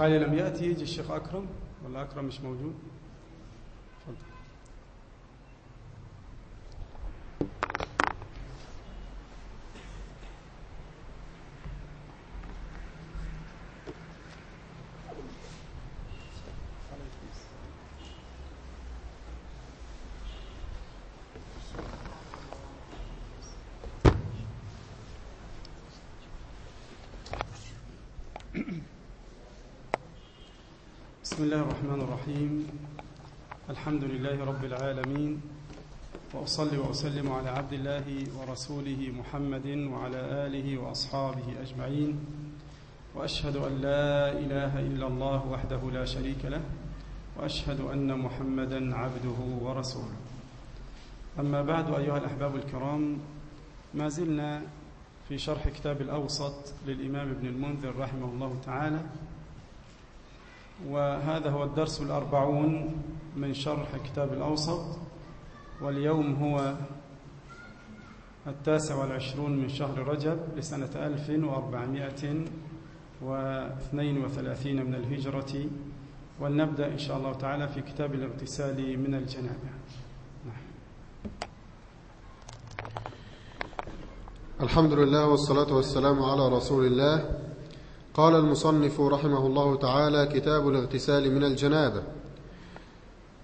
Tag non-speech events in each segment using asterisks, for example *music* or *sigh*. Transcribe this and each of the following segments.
علي لم يأتي يجي الشيخ أكرم ولا أكرم مش موجود تفضل بسم الله الرحمن الرحيم. الحمد لله رب العالمين وأصلي وأسلم على عبد الله ورسوله محمد وعلى آله وأصحابه أجمعين. وأشهد أن لا إله إلا الله وحده لا شريك له وأشهد أن محمدا عبده ورسوله. أما بعد أيها الأحباب الكرام ما زلنا في شرح كتاب الأوسط للإمام ابن المنذر رحمه الله تعالى وهذا هو الدرس الأربعون من شرح كتاب الأوسط واليوم هو التاسع والعشرون من شهر رجب لسنة ألف وأربعمائة واثنين وثلاثين من الهجرة ولنبدأ إن شاء الله تعالى في كتاب الاغتسال من الجنابة. الحمد لله والصلاة والسلام على رسول الله. قال المصنف رحمه الله تعالى كتاب الاغتسال من الجنابة.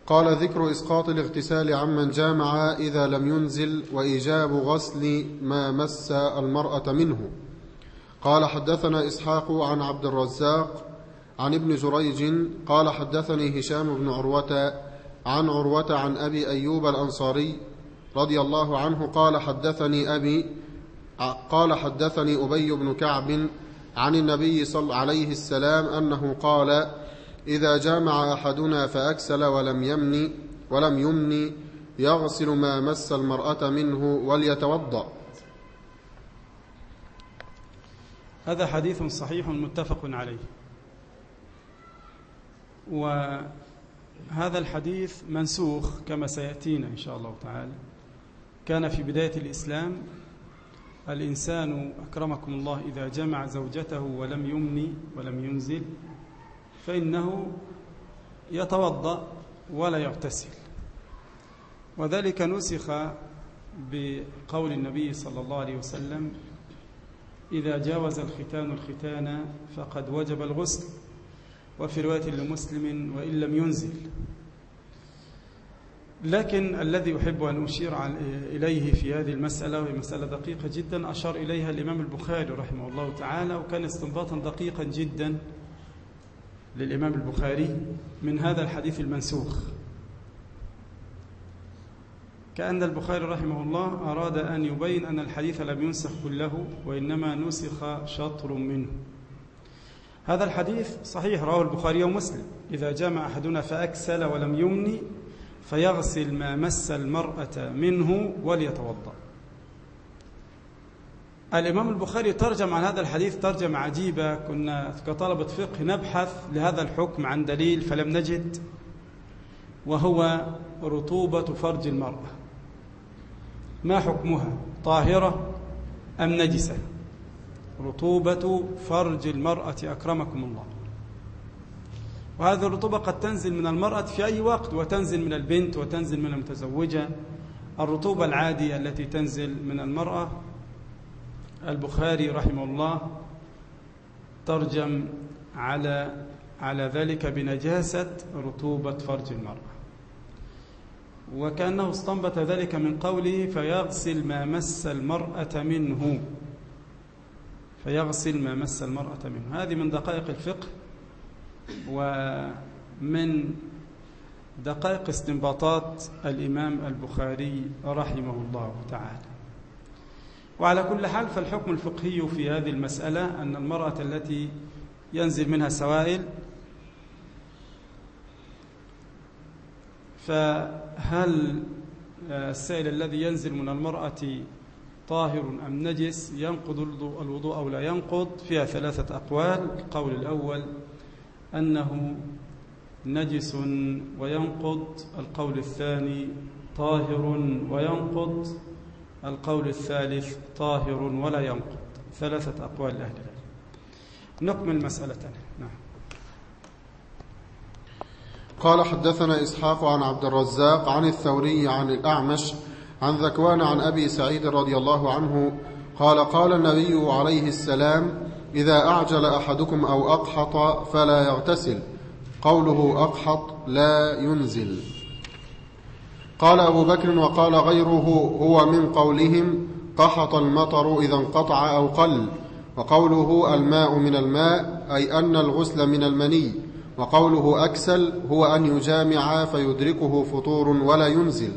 قال ذكر إسقاط الاغتسال عمن جامع إذا لم ينزل وإيجاب غسل ما مس المرأة منه. قال حدثنا إسحاق عن عبد الرزاق عن ابن جريج قال حدثني هشام بن عروة عن عروة عن أبي أيوب الأنصاري رضي الله عنه قال حدثني أبي قال حدثني أبي بن كعب عن النبي صلى عليه السلام أنه قال إذا جامع أحدنا فأكسل ولم يمن ولم يمن يغسل ما مس المرأة منه وليتوضأ. هذا حديث صحيح متفق عليه. وهذا الحديث منسوخ كما سيأتينا إن شاء الله تعالى. كان في بداية الإسلام الإنسان أكرمكم الله إذا جمع زوجته ولم يمني ولم ينزل فإنه يتوضأ ولا يغتسل. وذلك نسخ بقول النبي صلى الله عليه وسلم إذا جاوز الختان الختان فقد وجب الغسل. وفي رواية لمسلم وإن لم ينزل. لكن الذي أحب أن أشير إليه في هذه المسألة وهي مسألة دقيقة جدا أشار إليها الإمام البخاري رحمه الله تعالى وكان استنباطا دقيقا جدا للإمام البخاري من هذا الحديث المنسوخ. كأن البخاري رحمه الله أراد أن يبين أن الحديث لم ينسخ كله وإنما نسخ شطر منه. هذا الحديث صحيح رواه البخاري ومسلم. إذا جامع أحدنا فأكسل ولم يمني فيغسل ما مس المرأة منه وليتوضأ. الإمام البخاري ترجم عن هذا الحديث ترجمة عجيبة. كنا كطلبة فقه نبحث لهذا الحكم عن دليل فلم نجد وهو رطوبة فرج المرأة. ما حكمها؟ طاهرة أم نجسة؟ رطوبة فرج المرأة أكرمكم الله. وهذه الرطوبة قد تنزل من المرأة في أي وقت وتنزل من البنت وتنزل من المتزوجة. الرطوبة العادية التي تنزل من المرأة البخاري رحمه الله ترجم على على ذلك بنجاسة رطوبة فرج المرأة. وكأنه استنبط ذلك من قوله فيغسل ما مس المرأة منه. فيغسل ما مس المرأة منه. هذه من دقائق الفقه. ومن دقائق استنباطات الإمام البخاري رحمه الله تعالى. وعلى كل حال فالحكم الفقهي في هذه المسألة أن المرأة التي ينزل منها سوائل فهل السائل الذي ينزل من المرأة طاهر أم نجس؟ ينقض الوضوء أو لا ينقض؟ فيها ثلاثة أقوال. القول الأول أنه نجس وينقض القول الثاني طاهر وينقض القول الثالث طاهر ولا ينقض. ثلاثة أقوال لأهل العلم. نكمل مسألة نعم. قال حدثنا إسحاق عن عبد الرزاق عن الثوري عن الأعمش عن ذكوان عن أبي سعيد رضي الله عنه قال قال النبي عليه السلام إذا أعجل أحدكم أو أقحط فلا يغتسل. قوله أقحط لا ينزل. قال أبو بكر وقال غيره هو من قولهم قحط المطر إذا انقطع أو قل. وقوله الماء من الماء أي أن الغسل من المني. وقوله أكسل هو أن يجامع فيدركه فطور ولا ينزل.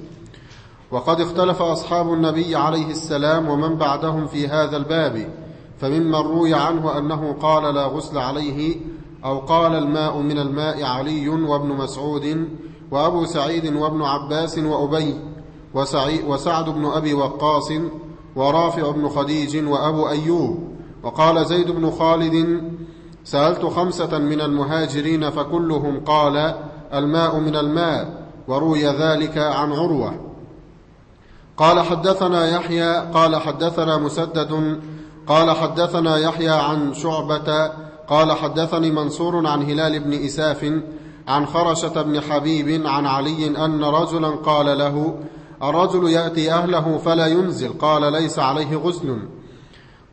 وقد اختلف أصحاب النبي عليه السلام ومن بعدهم في هذا الباب. فممن روي عنه أنه قال لا غسل عليه أو قال الماء من الماء علي وابن مسعود وأبو سعيد وابن عباس وأبي وسعد بن أبي وقاص ورافع بن خديج وأبو أيوب وقال زيد بن خالد سألت خمسة من المهاجرين فكلهم قال الماء من الماء وروي ذلك عن عروة قال حدثنا يحيى قال حدثنا مسدد قال حدثنا يحيى عن شعبة قال حدثني منصور عن هلال بن إساف عن خرشة بن حبيب عن علي أن رجلا قال له الرجل يأتي أهله فلا ينزل؟ قال ليس عليه غسل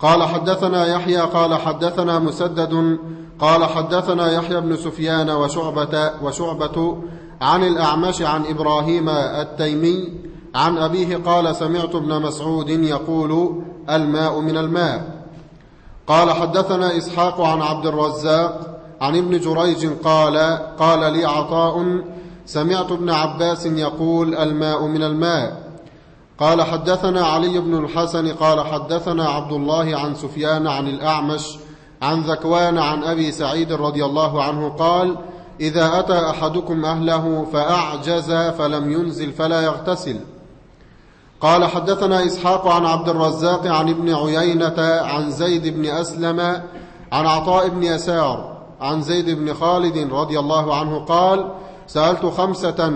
قال حدثنا يحيى. قال حدثنا مسدد. قال حدثنا يحيى بن سفيان وشعبة, وشعبة عن الأعمش عن إبراهيم التيمي عن أبيه قال سمعت ابن مسعود يقول الماء من الماء. قال حدثنا إسحاق عن عبد الرزاق عن ابن جريج قال قال لي عطاء سمعت ابن عباس يقول الماء من الماء. قال حدثنا علي بن الحسن قال حدثنا عبد الله عن سفيان عن الأعمش عن ذكوان عن أبي سعيد رضي الله عنه قال إذا أتى أحدكم أهله فأعجز فلم ينزل فلا يغتسل. قال حدثنا إسحاق عن عبد الرزاق عن ابن عيينة عن زيد بن أسلم عن عطاء بن يسار عن زيد بن خالد رضي الله عنه قال سألت خمسة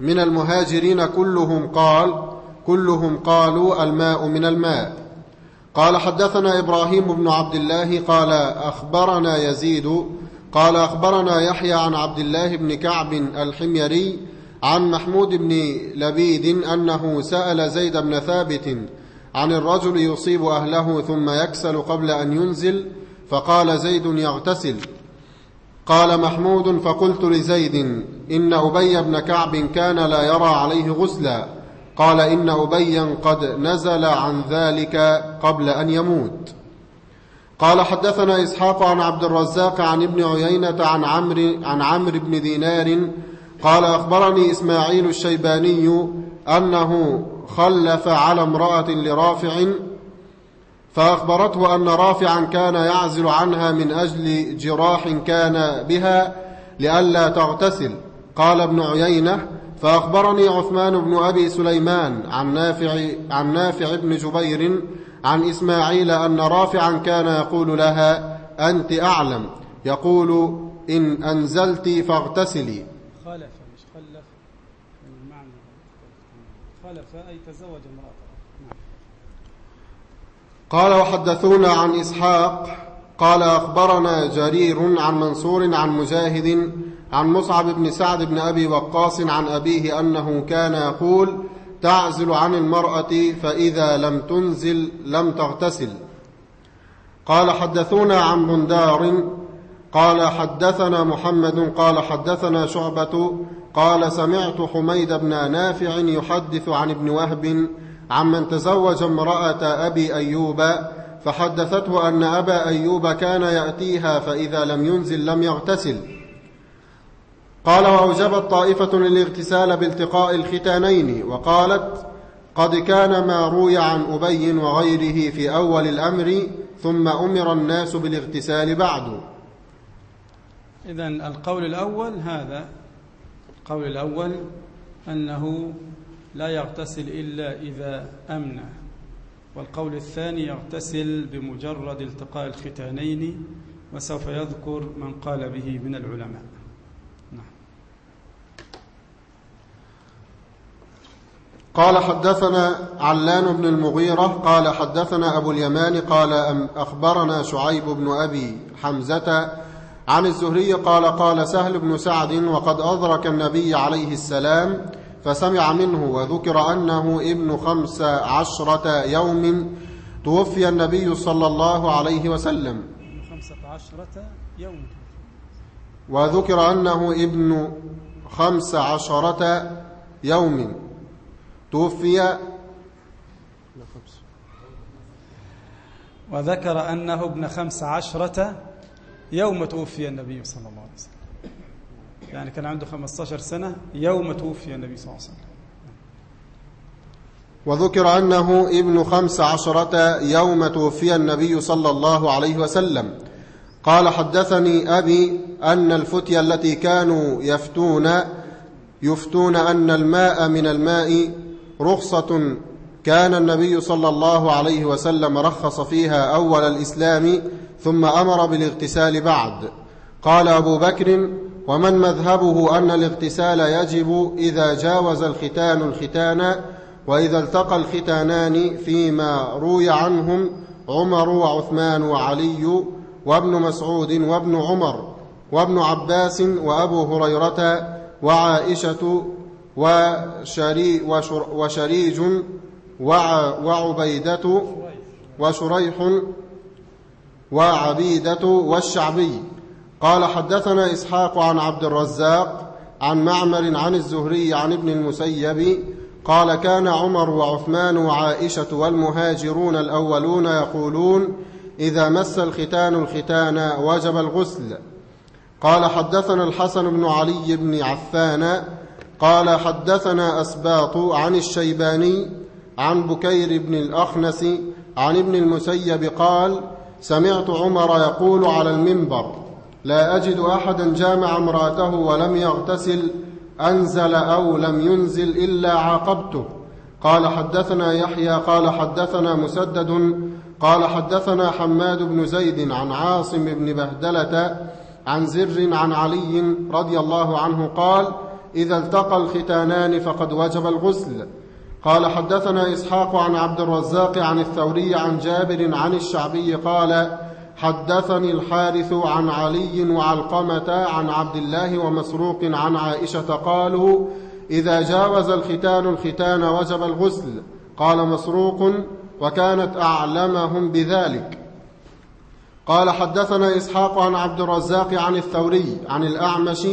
من المهاجرين كلهم قال كلهم قالوا الماء من الماء. قال حدثنا إبراهيم بن عبد الله قال أخبرنا يزيد قال أخبرنا يحيى عن عبد الله بن كعب الحميري عن محمود بن لبيد أنه سأل زيد بن ثابت عن الرجل يصيب أهله ثم يكسل قبل أن ينزل فقال زيد يغتسل. قال محمود فقلت لزيد إن أبي بن كعب كان لا يرى عليه غسلا. قال إن أبيا قد نزل عن ذلك قبل أن يموت. قال حدثنا إسحاق عن عبد الرزاق عن ابن عيينة عن عمرو عن عمرو بن دينار قال أخبرني إسماعيل الشيباني أنه خلف على امرأة لرافع فأخبرته أن رافعا كان يعزل عنها من أجل جراح كان بها لئلا تغتسل. قال ابن عيينة فأخبرني عثمان بن أبي سليمان عن نافع, عن نافع بن جبير عن إسماعيل أن رافعا كان يقول لها أنت أعلم. يقول إن أنزلت فاغتسلي. خلف مش خلف. المعنى خلف أي تزوج امرأته قال وحدثونا عن إسحاق. قال أخبرنا جرير عن منصور عن مجاهد عن مصعب بن سعد بن أبي وقاص عن أبيه أنه كان يقول تعزل عن المرأة فإذا لم تنزل لم تغتسل. قال حدثونا عن بندار قال حدثنا محمد قال حدثنا شعبة قال سمعت حميد بن نافع يحدث عن ابن وهب عمن تزوج امرأة أبي أيوب فحدثته أن أبا أيوب كان يأتيها فإذا لم ينزل لم يغتسل. قال وأوجبت طائفة الاغتسال بالتقاء الختانين وقالت قد كان ما روي عن أبي وغيره في أول الأمر ثم أمر الناس بالاغتسال بعد. إذن القول الأول هذا. القول الأول أنه لا يغتسل إلا إذا أمنى والقول الثاني يغتسل بمجرد التقاء الختانين وسوف يذكر من قال به من العلماء. نعم. قال حدثنا علان بن المغيرة قال حدثنا أبو اليمان قال أخبرنا شعيب بن أبي حمزة عن الزهري قال قال سهل بن سعد وقد أدرك النبي عليه السلام فسمع منه وذكر أنه ابن خمس عشرة يوم توفي النبي صلى الله عليه وسلم. خمسة عشرة يوم وذكر أنه ابن خمس عشرة يوم توفي. وذكر أنه ابن خمس عشرة يوم توفي النبي صلى الله عليه وسلم. يعني كان عنده 15 سنة يوم توفي النبي صلى الله عليه وسلم. وذكر أنه ابن خمس عشرة يوم توفي النبي صلى الله عليه وسلم. قال حدثني أبي أن الفتية التي كانوا يفتون يفتون أن الماء من الماء رخصة كان النبي صلى الله عليه وسلم رخص فيها أول الإسلام ثم أمر بالاغتسال بعد. قال أبو بكر ومن مذهبه أن الاغتسال يجب إذا جاوز الختان الختان وإذا التقى الختانان فيما روي عنهم عمر وعثمان وعلي وابن مسعود وابن عمر وابن عباس وأبو هريرة وعائشة وشري وشريج وعبيدة وشريح وعبيدة والشعبي. قال حدثنا إسحاق عن عبد الرزاق عن معمر عن الزهري عن ابن المسيب. قال كان عمر وعثمان وعائشة والمهاجرون الأولون يقولون إذا مس الختان الختان وجب الغسل. قال حدثنا الحسن بن علي بن عفان. قال حدثنا أسباط عن الشيباني عن بكير بن الأخنس عن ابن المسيب قال سمعت عمر يقول على المنبر لا أجد أحدا جامع امرأته ولم يغتسل أنزل أو لم ينزل إلا عاقبته. قال حدثنا يحيى قال حدثنا مسدد قال حدثنا حماد بن زيد عن عاصم بن بهدلة عن زر عن علي رضي الله عنه قال إذا التقى الختانان فقد وجب الغسل. قال حدثنا إسحاق عن عبد الرزاق عن الثوري عن جابر عن الشعبي قال حدثني الحارث عن علي وعلقمة عن عبد الله ومسروق عن عائشة قالوا إذا جاوز الختان الختان وجب الغسل قال مسروق وكانت أعلمهم بذلك قال حدثنا إسحاق عن عبد الرزاق عن الثوري عن الأعمش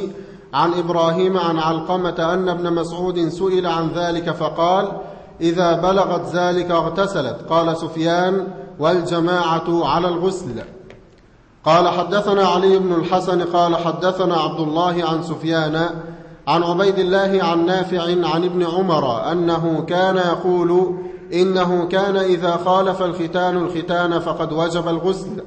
عن إبراهيم عن علقمة أن ابن مسعود سئل عن ذلك فقال إذا بلغت ذلك اغتسلت. قال سفيان والجماعة على الغسل. قال حدثنا علي بن الحسن. قال حدثنا عبد الله عن سفيان عن عبيد الله عن نافع عن ابن عمر أنه كان يقول إنه كان إذا خالف الختان الختان فقد وجب الغسل.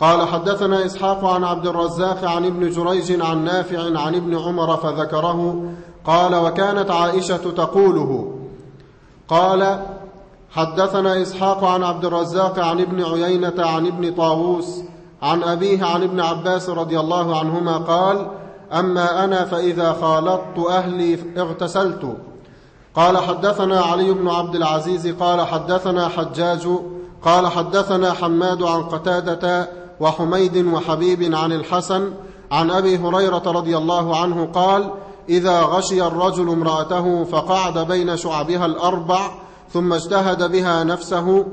قال حدثنا إسحاق عن عبد الرزاق عن ابن جريج عن نافع عن ابن عمر فذكره قال وكانت عائشة تقوله. قال حدثنا إسحاق عن عبد الرزاق عن ابن عيينة عن ابن طاووس عن أبيه عن ابن عباس رضي الله عنهما قال أما أنا فإذا خالطت أهلي اغتسلت. قال حدثنا علي بن عبد العزيز قال حدثنا حجاج قال حدثنا حماد عن قتادة وحميد وحبيب عن الحسن عن أبي هريرة رضي الله عنه قال إذا غشي الرجل امرأته فقعد بين شعبها الأربع ثم اجتهد بها نفسه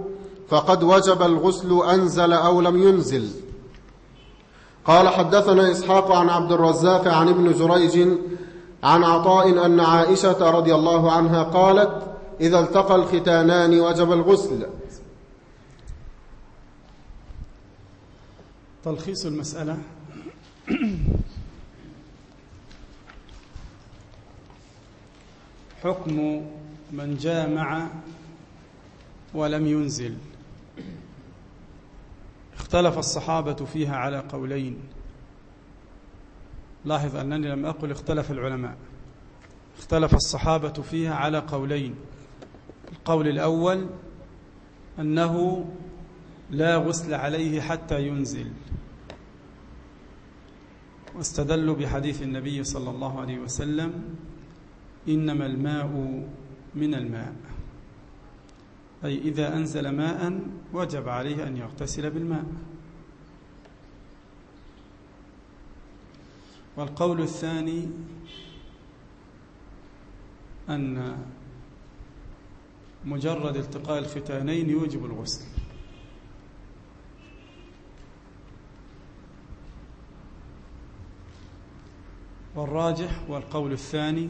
فقد وجب الغسل أنزل أو لم ينزل. قال حدثنا إسحاق عن عبد الرزاق عن ابن جريج عن عطاء أن عائشة رضي الله عنها قالت إذا التقى الختانان وجب الغسل تلخيص المسألة. *clears throat* حكم من جامع ولم ينزل. اختلف الصحابة فيها على قولين. لاحظ أنني لم أقل اختلف العلماء. اختلف الصحابة فيها على قولين. القول الأول أنه لا غسل عليه حتى ينزل. واستدلوا بحديث النبي صلى الله عليه وسلم إنما الماء من الماء. أي إذا أنزل ماء وجب عليه أن يغتسل بالماء. والقول الثاني أن مجرد التقاء الختانين يوجب الغسل. والراجح والقول الثاني.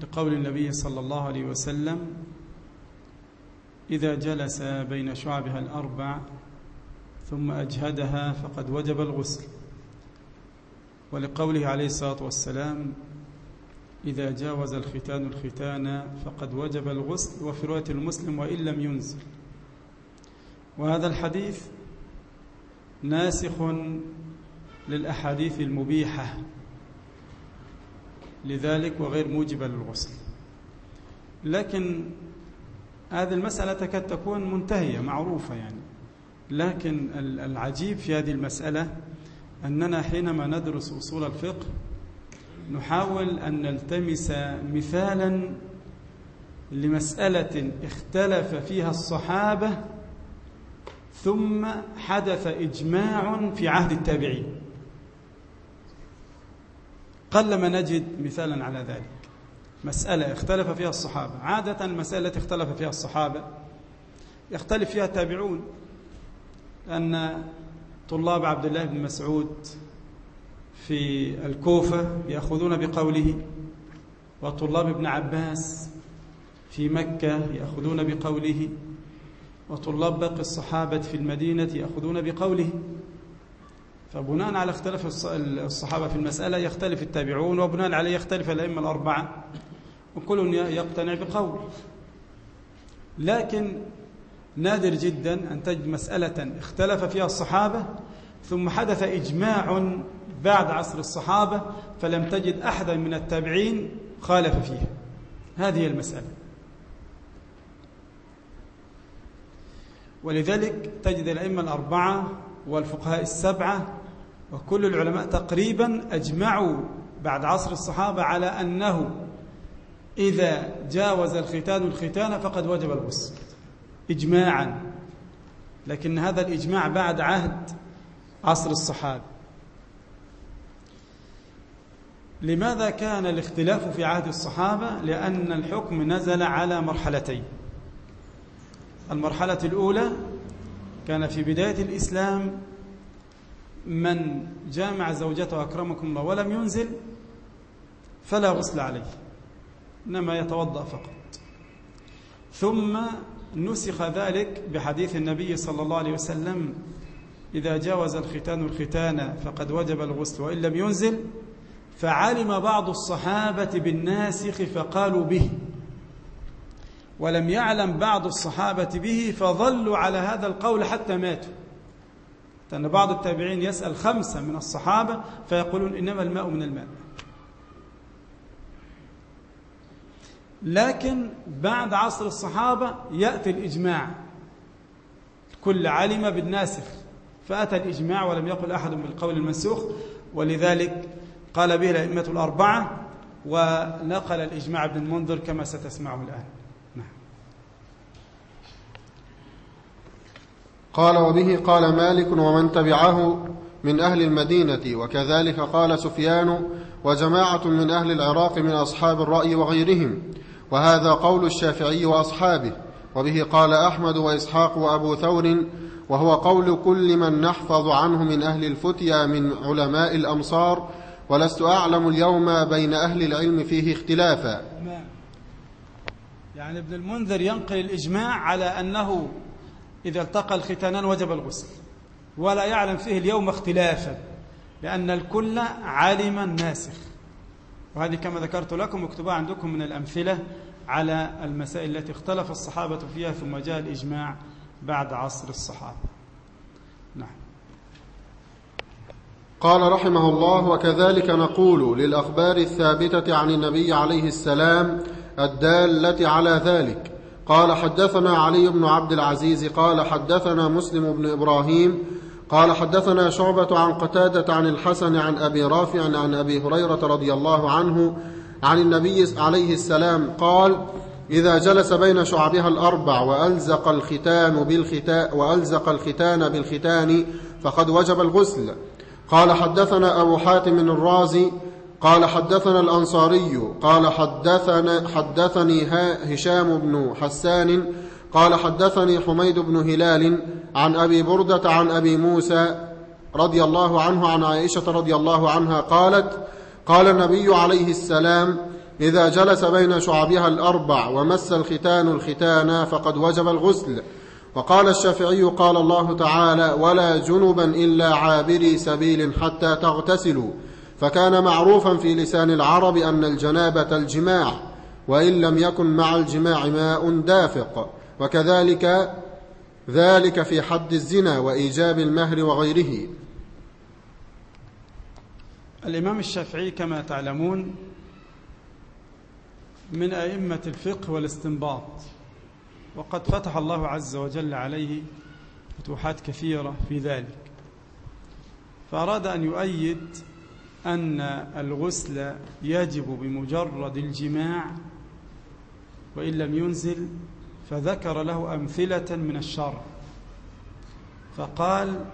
لقول النبي صلى الله عليه وسلم إذا جلس بين شعبها الأربع ثم أجهدها فقد وجب الغسل. ولقوله عليه الصلاة والسلام إذا جاوز الختان الختان فقد وجب الغسل. وفي رواية المسلم وإن لم ينزل. وهذا الحديث ناسخ للأحاديث المبيحة. لذلك وغير موجب للغسل. لكن هذه المسألة تكاد تكون منتهية معروفة يعني. لكن العجيب في هذه المسألة أننا حينما ندرس أصول الفقه نحاول أن نلتمس مثالا لمسألة اختلف فيها الصحابة ثم حدث إجماع في عهد التابعين. قلما نجد مثالا على ذلك. مسألة اختلف فيها الصحابة. عادة المسألة التي اختلف فيها الصحابة يختلف فيها التابعون. أن طلاب عبد الله بن مسعود في الكوفة يأخذون بقوله وطلاب ابن عباس في مكة يأخذون بقوله وطلاب باقي الصحابة في المدينة يأخذون بقوله. فبناء على اختلاف الصحابة في المسألة يختلف التابعون وبناء عليه يختلف الأئمة الأربعة وكل يقتنع بقول. لكن نادر جدا أن تجد مسألة اختلف فيها الصحابة ثم حدث إجماع بعد عصر الصحابة فلم تجد أحدا من التابعين خالف فيها. هذه المسألة. ولذلك تجد الأئمة الأربعة والفقهاء السبعة وكل العلماء تقريبا أجمعوا بعد عصر الصحابة على أنه إذا جاوز الختان الختان فقد وجب الغسل إجماعا. لكن هذا الإجماع بعد عهد عصر الصحابة. لماذا كان الاختلاف في عهد الصحابة؟ لأن الحكم نزل على مرحلتين. المرحلة الأولى كان في بداية الإسلام من جامع زوجته أكرمكم الله ولم ينزل فلا غسل عليه إنما يتوضأ فقط. ثم نسخ ذلك بحديث النبي صلى الله عليه وسلم إذا جاوز الختان الختان فقد وجب الغسل وإن لم ينزل فعلم بعض الصحابة بالناسخ فقالوا به. ولم يعلم بعض الصحابة به فظلوا على هذا القول حتى ماتوا. لأن بعض التابعين يسأل خمسة من الصحابة فيقولون إنما الماء من الماء. لكن بعد عصر الصحابة يأتي الإجماع. كل علم بالناسخ. فأتى الإجماع ولم يقل أحد بالقول المنسوخ. ولذلك قال به الأئمة الأربعة ونقل الإجماع ابن المنذر كما ستسمعه الآن نعم. قال وبه قال مالك ومن تبعه من أهل المدينة وكذلك قال سفيان وجماعة من أهل العراق من أصحاب الرأي وغيرهم وهذا قول الشافعي وأصحابه وبه قال أحمد وإسحاق وأبو ثور وهو قول كل من نحفظ عنه من أهل الفتيا من علماء الأمصار ولست أعلم اليوم بين أهل العلم فيه اختلافا. يعني ابن المنذر ينقل الإجماع على أنه إذا التقى الختانان وجب الغسل. ولا يعلم فيه اليوم اختلافا لأن الكل عالما ناسخ وهذه كما ذكرت لكم مكتوبة عندكم من الأمثلة على المسائل التي اختلف الصحابة فيها ثم جاء الإجماع بعد عصر الصحابة. نعم. قال رحمه الله وكذلك نقول للأخبار الثابتة عن النبي عليه السلام الدالة على ذلك قال حدثنا علي بن عبد العزيز قال حدثنا مسلم بن إبراهيم قال حدثنا شعبة عن قتادة عن الحسن عن أبي رافع عن أبي هريرة رضي الله عنه عن النبي عليه السلام قال إذا جلس بين شعبها الأربع وألزق الختان بالختان وألزق الختان بالختان فقد وجب الغسل قال حدثنا أبو حاتم الرازي قال حدثنا الأنصاري قال حدثنا حدثني هشام بن حسان قال حدثني حميد بن هلال عن أبي بردة عن أبي موسى رضي الله عنه عن عائشة رضي الله عنها قالت قال النبي عليه السلام إذا جلس بين شعبها الأربع ومس الختان الختان فقد وجب الغسل. وقال الشافعي قال الله تعالى ولا جنبا إلا عابري سبيل حتى تغتسلوا. فكان معروفا في لسان العرب أن الجنابة الجماع وإن لم يكن مع الجماع ماء دافق وكذلك ذلك في حد الزنا وإيجاب المهر وغيره. الإمام الشافعي كما تعلمون من أئمة الفقه والاستنباط وقد فتح الله عز وجل عليه فتوحات كثيرة في ذلك فأراد أن يؤيد أن الغسل يجب بمجرد الجماع وإن لم ينزل فذكر له أمثلة من الشرع فقال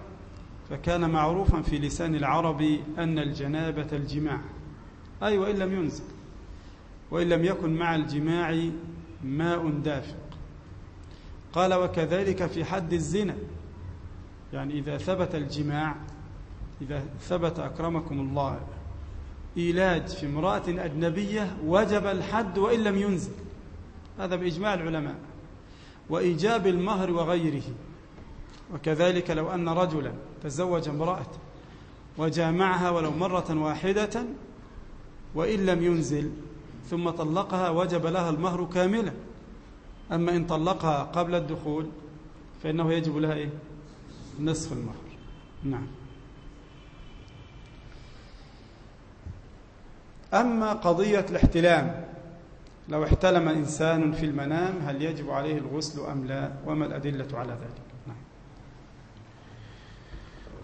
فكان معروفا في لسان العرب أن الجنابة الجماع. أي وإن لم ينزل. وإن لم يكن مع الجماع ماء دافق. قال وكذلك في حد الزنا. يعني إذا ثبت الجماع إذا ثبت أكرمكم الله. إيلاج في امرأة أجنبية وجب الحد وإن لم ينزل. هذا بإجماع العلماء. وإيجاب المهر وغيره. وكذلك لو أن رجلا تزوج امرأة وجامعها ولو مرة واحدة وإن لم ينزل ثم طلقها وجب لها المهر كاملا. أما إن طلقها قبل الدخول فإنه يجب لها إيه؟ نصف المهر. نعم. أما قضية الاحتلام لو احتلم إنسان في المنام هل يجب عليه الغسل أم لا؟ وما الأدلة على ذلك؟ نعم.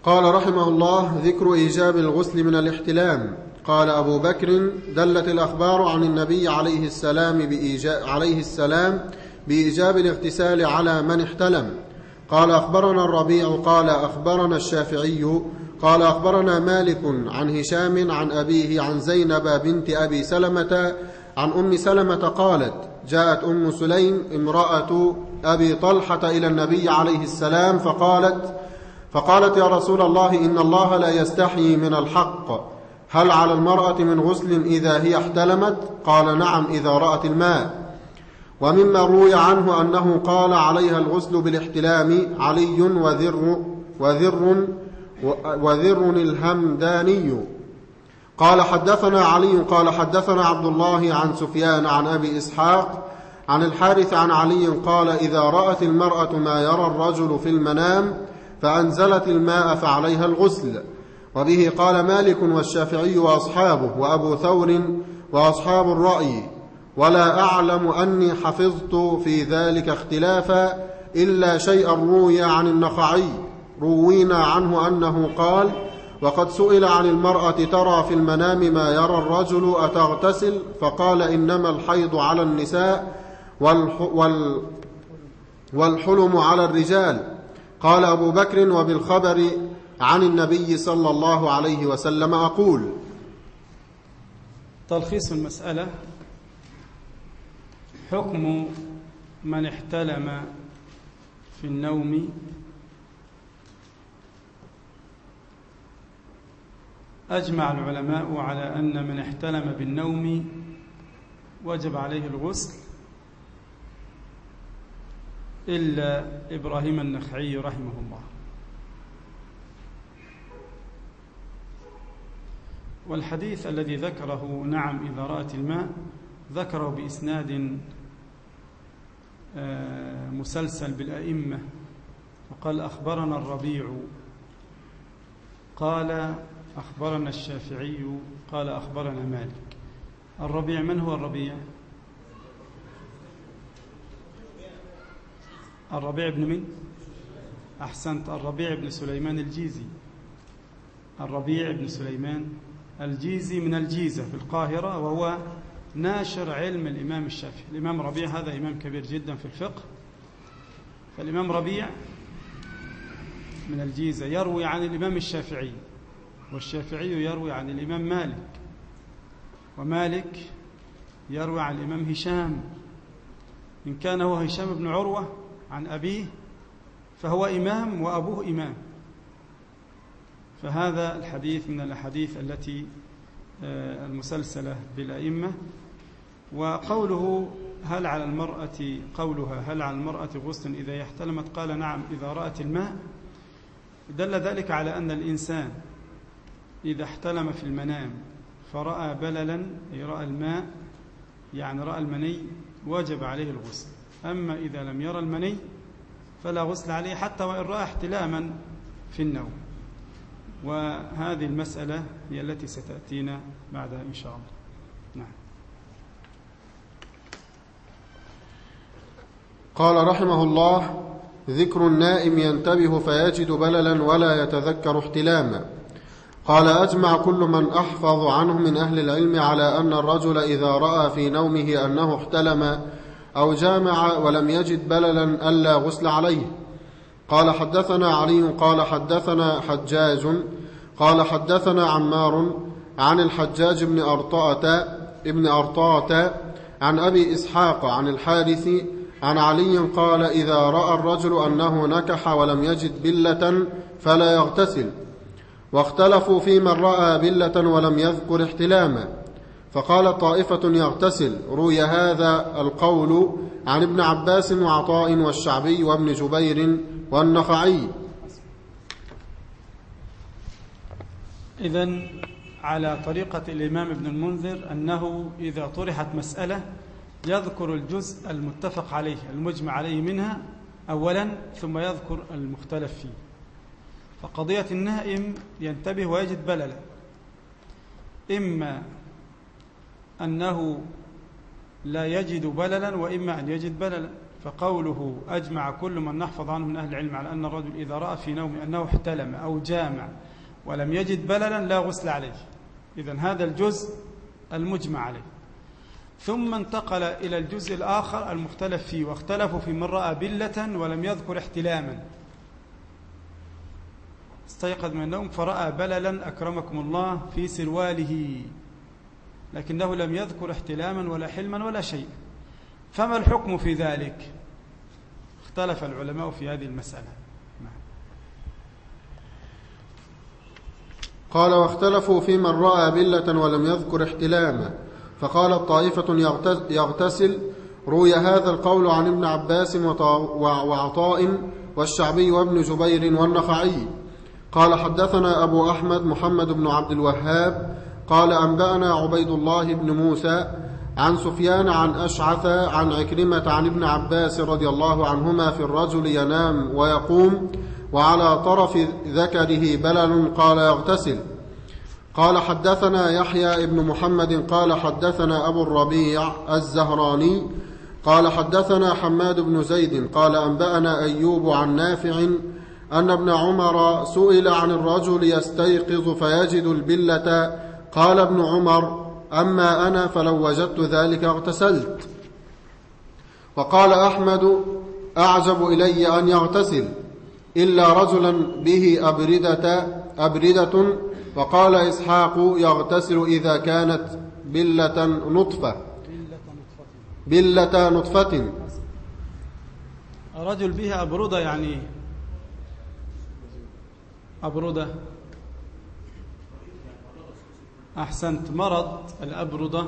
قال رحمه الله ذكر إيجاب الغسل من الاحتلام. قال أبو بكر دلت الأخبار عن النبي عليه السلام بإيجاب عليه السلام بإيجاب الاغتسال على من احتلم. قال أخبرنا الربيع قال أخبرنا الشافعي قال أخبرنا مالك عن هشام عن أبيه عن زينب بنت أبي سلمة عن أم سلمة قالت جاءت أم سليم امرأة أبي طلحة إلى النبي عليه السلام فقالت فقالت يا رسول الله إن الله لا يستحيي من الحق. هل على المرأة من غسل إذا هي احتلمت؟ قال نعم إذا رأت الماء. ومما روي عنه أنه قال عليها الغسل بالاحتلام علي وذر وذر وذر الهمداني. قال حدثنا علي قال حدثنا عبد الله عن سفيان عن أبي إسحاق عن الحارث عن علي قال إذا رأت المرأة ما يرى الرجل في المنام فأنزلت الماء فعليها الغسل. وبه قال مالك والشافعي وأصحابه وأبو ثور وأصحاب الرأي ولا أعلم أني حفظت في ذلك اختلافا إلا شيئا روي عن النخعي روينا عنه أنه قال وقد سئل عن المرأة ترى في المنام ما يرى الرجل أتغتسل؟ فقال إنما الحيض على النساء وال والحلم على الرجال. قال أبو بكر وبالخبر عن النبي صلى الله عليه وسلم أقول تلخيص المسألة حكم من احتلم في النوم أجمع العلماء على أن من احتلم بالنوم وجب عليه الغسل إلا إبراهيم النخعي رحمه الله. والحديث الذي ذكره نعم إذا رأت الماء ذكره بإسناد آه، مسلسل بالأئمة. وقال أخبرنا الربيع قال أخبرنا الشافعي قال أخبرنا مالك. الربيع من هو الربيع؟ الربيع بن من؟ أحسنت الربيع بن سليمان الجيزي. الربيع بن سليمان الجيزي من الجيزة في القاهرة وهو ناشر علم الإمام الشافعي. الإمام ربيع هذا إمام كبير جدا في الفقه. فالإمام ربيع من الجيزة يروي عن الإمام الشافعي. والشافعي يروي عن الإمام مالك ومالك يروي عن الإمام هشام. إن كان هو هشام بن عروة عن أبيه فهو إمام وأبوه إمام. فهذا الحديث من الأحاديث التي آه، المسلسلة بالأئمة. وقوله هل على المرأة قولها هل على المرأة غسل إذا احتلمت؟ قال نعم إذا رأت الماء. دل ذلك على أن الإنسان إذا احتلم في المنام فرأى بللا أي رأى الماء يعني رأى المني وجب عليه الغسل. أما إذا لم يرى المني فلا غسل عليه حتى وإن رأى احتلاما في النوم. وهذه المسألة هي التي ستأتينا بعدها إن شاء الله. نعم. قال رحمه الله ذكر النائم ينتبه فيجد بللا ولا يتذكر احتلاما. قال أجمع كل من أحفظ عنه من أهل العلم على أن الرجل إذا رأى في نومه أنه احتلم أو جامع ولم يجد بللا ألا غسل عليه. قال حدثنا علي قال حدثنا حجاج قال حدثنا عمار عن الحجاج بن أرطاة ابن أرطاة عن أبي إسحاق عن الحارث عن علي قال إذا رأى الرجل أنه نكح ولم يجد بلة فلا يغتسل. واختلفوا في من رأى بلة ولم يذكر احتلاما. فقال طائفة يغتسل روي هذا القول عن ابن عباس وعطاء والشعبي وابن جبير والنخعي. إذا على طريقة الإمام ابن المنذر أنه إذا طرحت مسألة يذكر الجزء المتفق عليه المجمع عليه منها أولا ثم يذكر المختلف فيه. فقضية النائم ينتبه ويجد بللا. إما أنه لا يجد بللا وإما أن يجد بللا. فقوله أجمع كل من نحفظ عنه من أهل العلم على أن الرجل إذا رأى في نوم أنه احتلم أو جامع ولم يجد بللا لا غسل عليه. إذا هذا الجزء المجمع عليه. ثم انتقل إلى الجزء الآخر المختلف فيه واختلفوا في من رأى بلة ولم يذكر احتلاما. استيقظ من النوم فرأى بللا أكرمكم الله في سرواله لكنه لم يذكر احتلاما ولا حلما ولا شيء فما الحكم في ذلك؟ اختلف العلماء في هذه المسألة. قال واختلفوا في من رأى بلة ولم يذكر احتلاما. فقالت طائفة يغتسل. روي هذا القول عن ابن عباس وعطاء والشعبي وابن جبير والنخعي. قال حدثنا أبو أحمد محمد بن عبد الوهاب قال أنبأنا عبيد الله بن موسى عن سفيان عن أشعث عن عكرمة عن ابن عباس رضي الله عنهما في الرجل ينام ويقوم وعلى طرف ذكره بلل قال يغتسل قال حدثنا يحيى ابن محمد قال حدثنا أبو الربيع الزهراني قال حدثنا حماد بن زيد قال أنبأنا أيوب عن نافع أن ابن عمر سئل عن الرجل يستيقظ فيجد البلة. قال ابن عمر أما أنا فلو وجدت ذلك اغتسلت. وقال أحمد أعجب إلي أن يغتسل إلا رجلا به أبردة, أبردة. وقال إسحاق يغتسل إذا كانت بلة نطفة. بلة نطفة. رجل بها أبردة يعني أبردة. أحسنت. مرض الأبردة.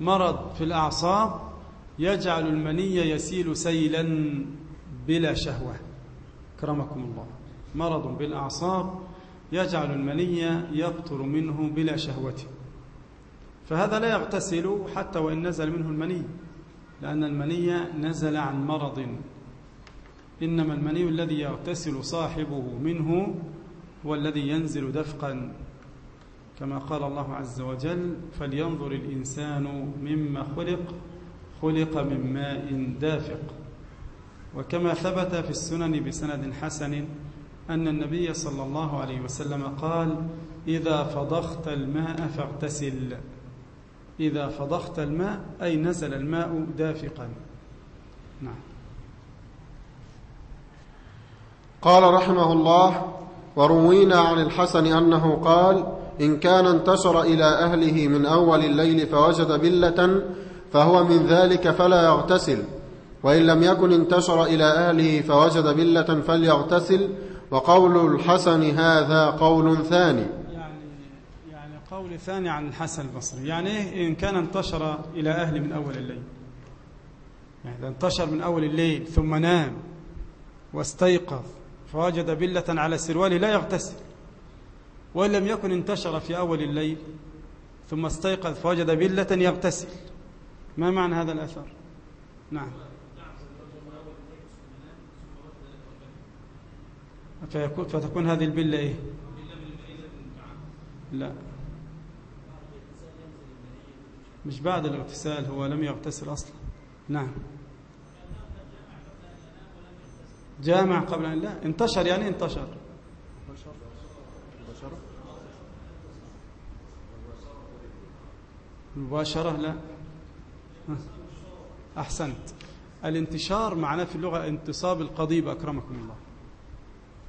مرض في الأعصاب. يجعل المني يسيل سيلا بلا شهوة. كرمكم الله. مرض بالأعصاب يجعل المني يقطر منه بلا شهوة. فهذا لا يغتسل حتى وإن نزل منه المني لأن المني نزل عن مرض. إنما المني الذي يغتسل صاحبه منه هو الذي ينزل دفقا كما قال الله عز وجل فلينظر الإنسان مما خلق خلق من ماء دافق. وكما ثبت في السنن بسند حسن أن النبي صلى الله عليه وسلم قال إذا فضخت الماء فاغتسل. إذا فضخت الماء أي نزل الماء دافقا. نعم. قال رحمه الله وروينا عن الحسن أنه قال إن كان انتشر إلى أهله من أول الليل فوجد بلة فهو من ذلك فلا يغتسل. وإن لم يكن انتشر إلى أهله فوجد بلة فليغتسل. وقول الحسن هذا قول ثاني. يعني يعني قول ثاني عن الحسن البصري. يعني إيه؟ إن كان انتشر إلى أهله من أول الليل. يعني إذا انتشر من أول الليل ثم نام واستيقظ فوجد بلة على سرواله لا يغتسل وإن لم يكن انتشر في أول الليل ثم استيقظ فوجد بلة يغتسل. ما معنى هذا الأثر؟ نعم. فيكون فتكون هذه البلة إيه؟ لا. مش بعد الاغتسال هو لم يغتسل أصلا. نعم. جامع قبل أن لا. انتشر يعني انتشر. مباشرة؟ لا. أحسنت. الانتشار معناه في اللغة انتصاب القضيب أكرمكم الله.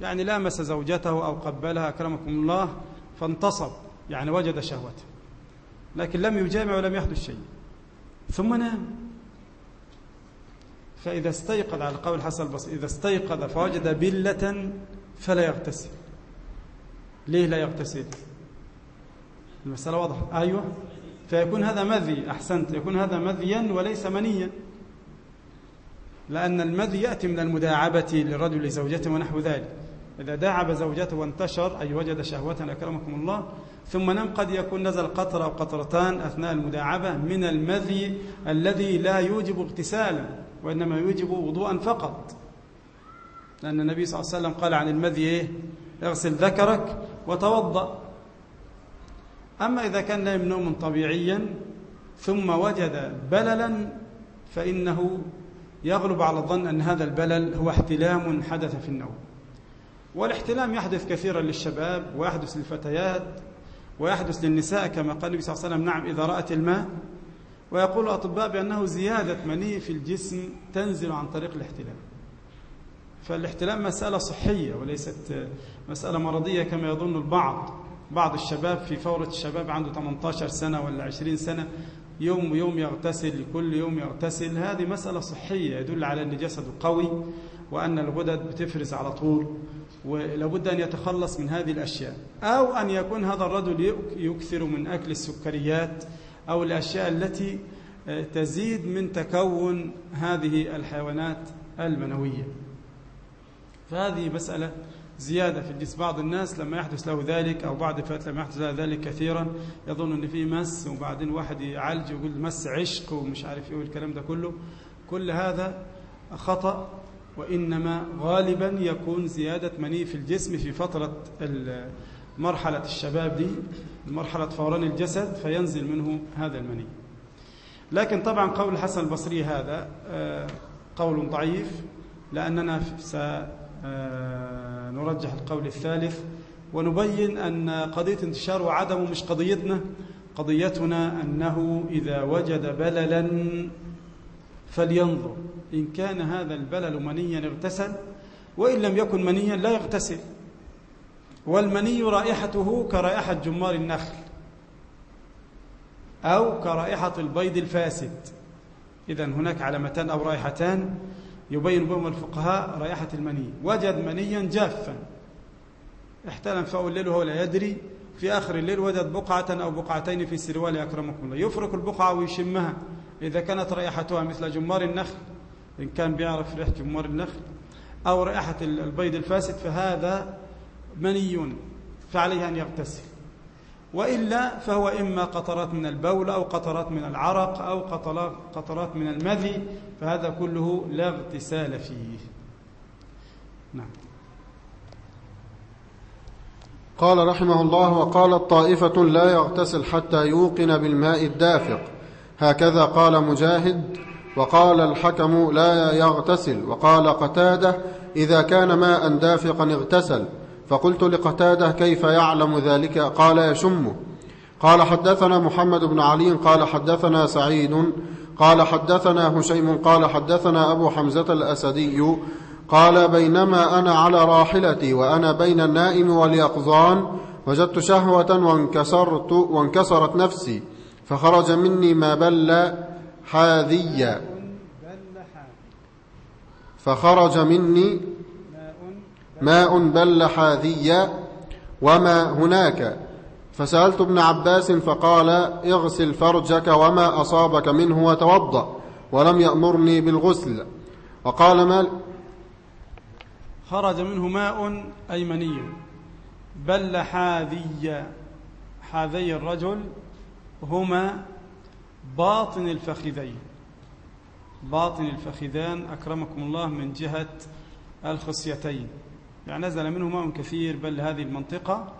يعني لامس زوجته أو قبلها أكرمكم الله فانتصب. يعني وجد شهوته. لكن لم يجامع ولم يحدث شيء. ثم نام. فإذا استيقظ على قول حسن البصري إذا استيقظ فوجد بلة فلا يغتسل. ليه لا يغتسل؟ المسألة واضحة. أيوة. فيكون هذا مذي أحسنت يكون هذا مذيا وليس منيا. لأن المذي يأتي من المداعبة للرجل لزوجته ونحو ذلك. إذا داعب زوجته وانتشر أي وجد شهوة أكرمكم الله. ثم نم قد يكون نزل قطرة أو قطرتان أثناء المداعبة من المذي الذي لا يوجب اغتسالا. وإنما يوجب وضوءا فقط. لأن النبي صلى الله عليه وسلم قال عن المذي إيه؟ اغسل ذكرك وتوضأ. أما إذا كان نايم نوم طبيعيا ثم وجد بللا فإنه يغلب على الظن أن هذا البلل هو احتلام حدث في النوم. والاحتلام يحدث كثيرا للشباب ويحدث للفتيات ويحدث للنساء كما قال النبي صلى الله عليه وسلم نعم إذا رأت الماء ويقول الأطباء بأنه زيادة مني في الجسم تنزل عن طريق الاحتلام فالاحتلام مسألة صحية وليست مسألة مرضية كما يظن البعض. بعض الشباب في فورة الشباب عنده 18 سنة ولا 20 سنة يوم يوم يغتسل كل يوم يغتسل. هذه مسألة صحية يدل على أن جسده قوي وأن الغدد بتفرز على طول ولابد أن يتخلص من هذه الأشياء. أو أن يكون هذا الرجل يكثر من أكل السكريات أو الأشياء التي تزيد من تكون هذه الحيوانات المنوية. فهذه مسألة زيادة في الجسم بعض الناس لما يحدث له ذلك أو بعض الفات لما يحدث له ذلك كثيرا يظن أن فيه مس وبعدين واحد يعالج ويقول مس عشق ومش عارف إيه والكلام ده كله. كل هذا خطأ وإنما غالبا يكون زيادة مني في الجسم في فترة مرحلة الشباب دي. مرحلة فوران الجسد فينزل منه هذا المني. لكن طبعا قول الحسن البصري هذا قول ضعيف لأننا سنرجح القول الثالث ونبين أن قضية انتشار وعدمه مش قضيتنا قضيتنا أنه إذا وجد بللا فلينظر. إن كان هذا البلل منيا اغتسل وإن لم يكن منيا لا يغتسل. والمني رائحته كرائحة جمار النخل أو كرائحة البيض الفاسد. إذا هناك علامتان أو رائحتان يبين بهم الفقهاء رائحة المني. وجد منيا جافا. احتلم فأول الليل وهو لا يدري. في آخر الليل وجد بقعة أو بقعتين في سروال أكرمكم الله. يفرك البقعة ويشمها. إذا كانت رائحتها مثل جمار النخل إن كان بيعرف ريحة جمار النخل أو رائحة البيض الفاسد فهذا مني فعليه أن يغتسل. وإلا فهو إما قطرات من البول أو قطرات من العرق أو قطرات من المذي فهذا كله لا اغتسال فيه. نعم. قال رحمه الله وقالت طائفة لا يغتسل حتى يوقن بالماء الدافق. هكذا قال مجاهد وقال الحكم لا يغتسل. وقال قتادة إذا كان ماء دافقا اغتسل. فقلت لقتادة كيف يعلم ذلك؟ قال يشمه قال حدثنا محمد بن علي قال حدثنا سعيد قال حدثنا هشيم قال حدثنا أبو حمزة الأسدي. قال بينما أنا على راحلتي وأنا بين النائم واليقظان وجدت شهوة وانكسرت وانكسرت نفسي فخرج مني ما بل حاذيا. فخرج مني ماء بل حاذيا وما هناك. فسألت ابن عباس فقال اغسل فرجك وما أصابك منه وتوضأ ولم يأمرني بالغسل. وقال مال خرج منه ماء أي مني. بل حاذي حاذي الرجل هما باطن الفخذين. باطن الفخذان أكرمكم الله من جهة الخصيتين. يعني نزل منه ماء كثير بل هذه المنطقة.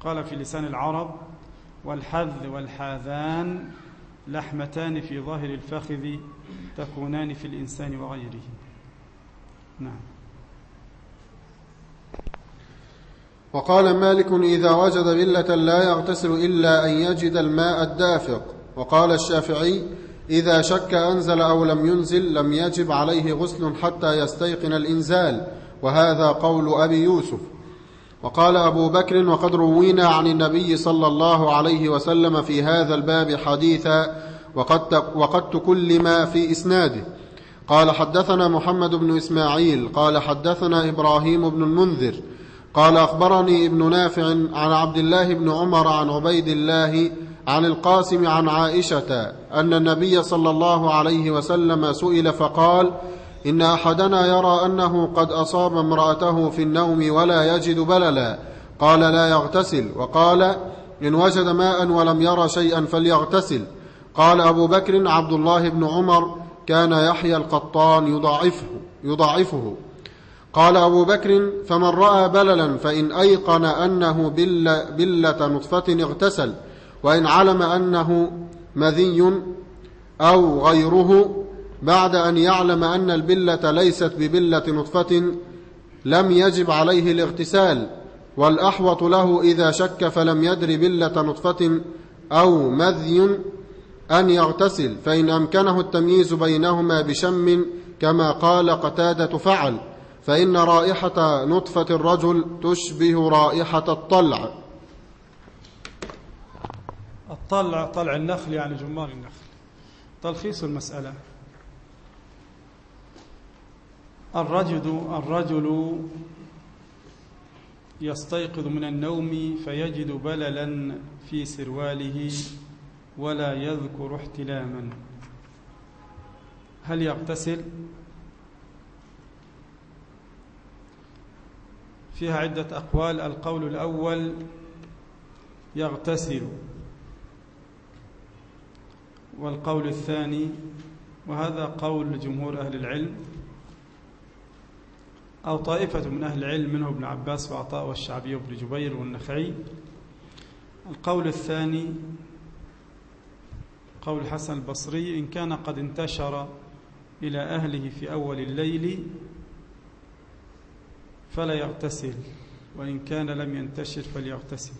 قال في لسان العرب والحذ والحاذان لحمتان في ظاهر الفخذ تكونان في الإنسان وغيره. نعم. وقال مالك إذا وجد بلة لا يغتسل إلا أن يجد الماء الدافق. وقال الشافعي إذا شك أنزل أو لم ينزل لم يجب عليه غسل حتى يستيقن الإنزال وهذا قول أبي يوسف. وقال أبو بكر وقد روينا عن النبي صلى الله عليه وسلم في هذا الباب حديثا وقد, وقد تكلم في إسناده. قال حدثنا محمد بن إسماعيل قال حدثنا إبراهيم بن المنذر قال أخبرني ابن نافع عن عبد الله بن عمر عن عبيد الله عن القاسم عن عائشة أن النبي صلى الله عليه وسلم سئل فقال إن أحدنا يرى أنه قد أصاب امرأته في النوم ولا يجد بللا. قال لا يغتسل. وقال إن وجد ماء ولم يرى شيئا فليغتسل. قال أبو بكر عبد الله بن عمر كان يحيى القطان يضاعفه يضاعفه قال أبو بكر فمن رأى بللا فإن أيقن أنه بل بلة نطفة اغتسل. وإن علم أنه مذي أو غيره بعد أن يعلم أن البلة ليست ببلة نطفة لم يجب عليه الاغتسال والأحوط له إذا شك فلم يدر بلة نطفة أو مذي أن يغتسل فإن أمكنه التمييز بينهما بشم كما قال قتادة فعل فإن رائحة نطفة الرجل تشبه رائحة الطلع. الطلع طلع النخل يعني جمار النخل. تلخيص المسألة. الرجل الرجل يستيقظ من النوم فيجد بللا في سرواله ولا يذكر احتلاما. هل يغتسل؟ فيها عدة أقوال. القول الأول يغتسل. والقول الثاني وهذا قول جمهور أهل العلم أو طائفة من أهل العلم منه ابن عباس وعطاء والشعبي وابن جبير والنخعي. القول الثاني قول الحسن البصري إن كان قد انتشر إلى أهله في أول الليل فلا يغتسل وإن كان لم ينتشر فليغتسل.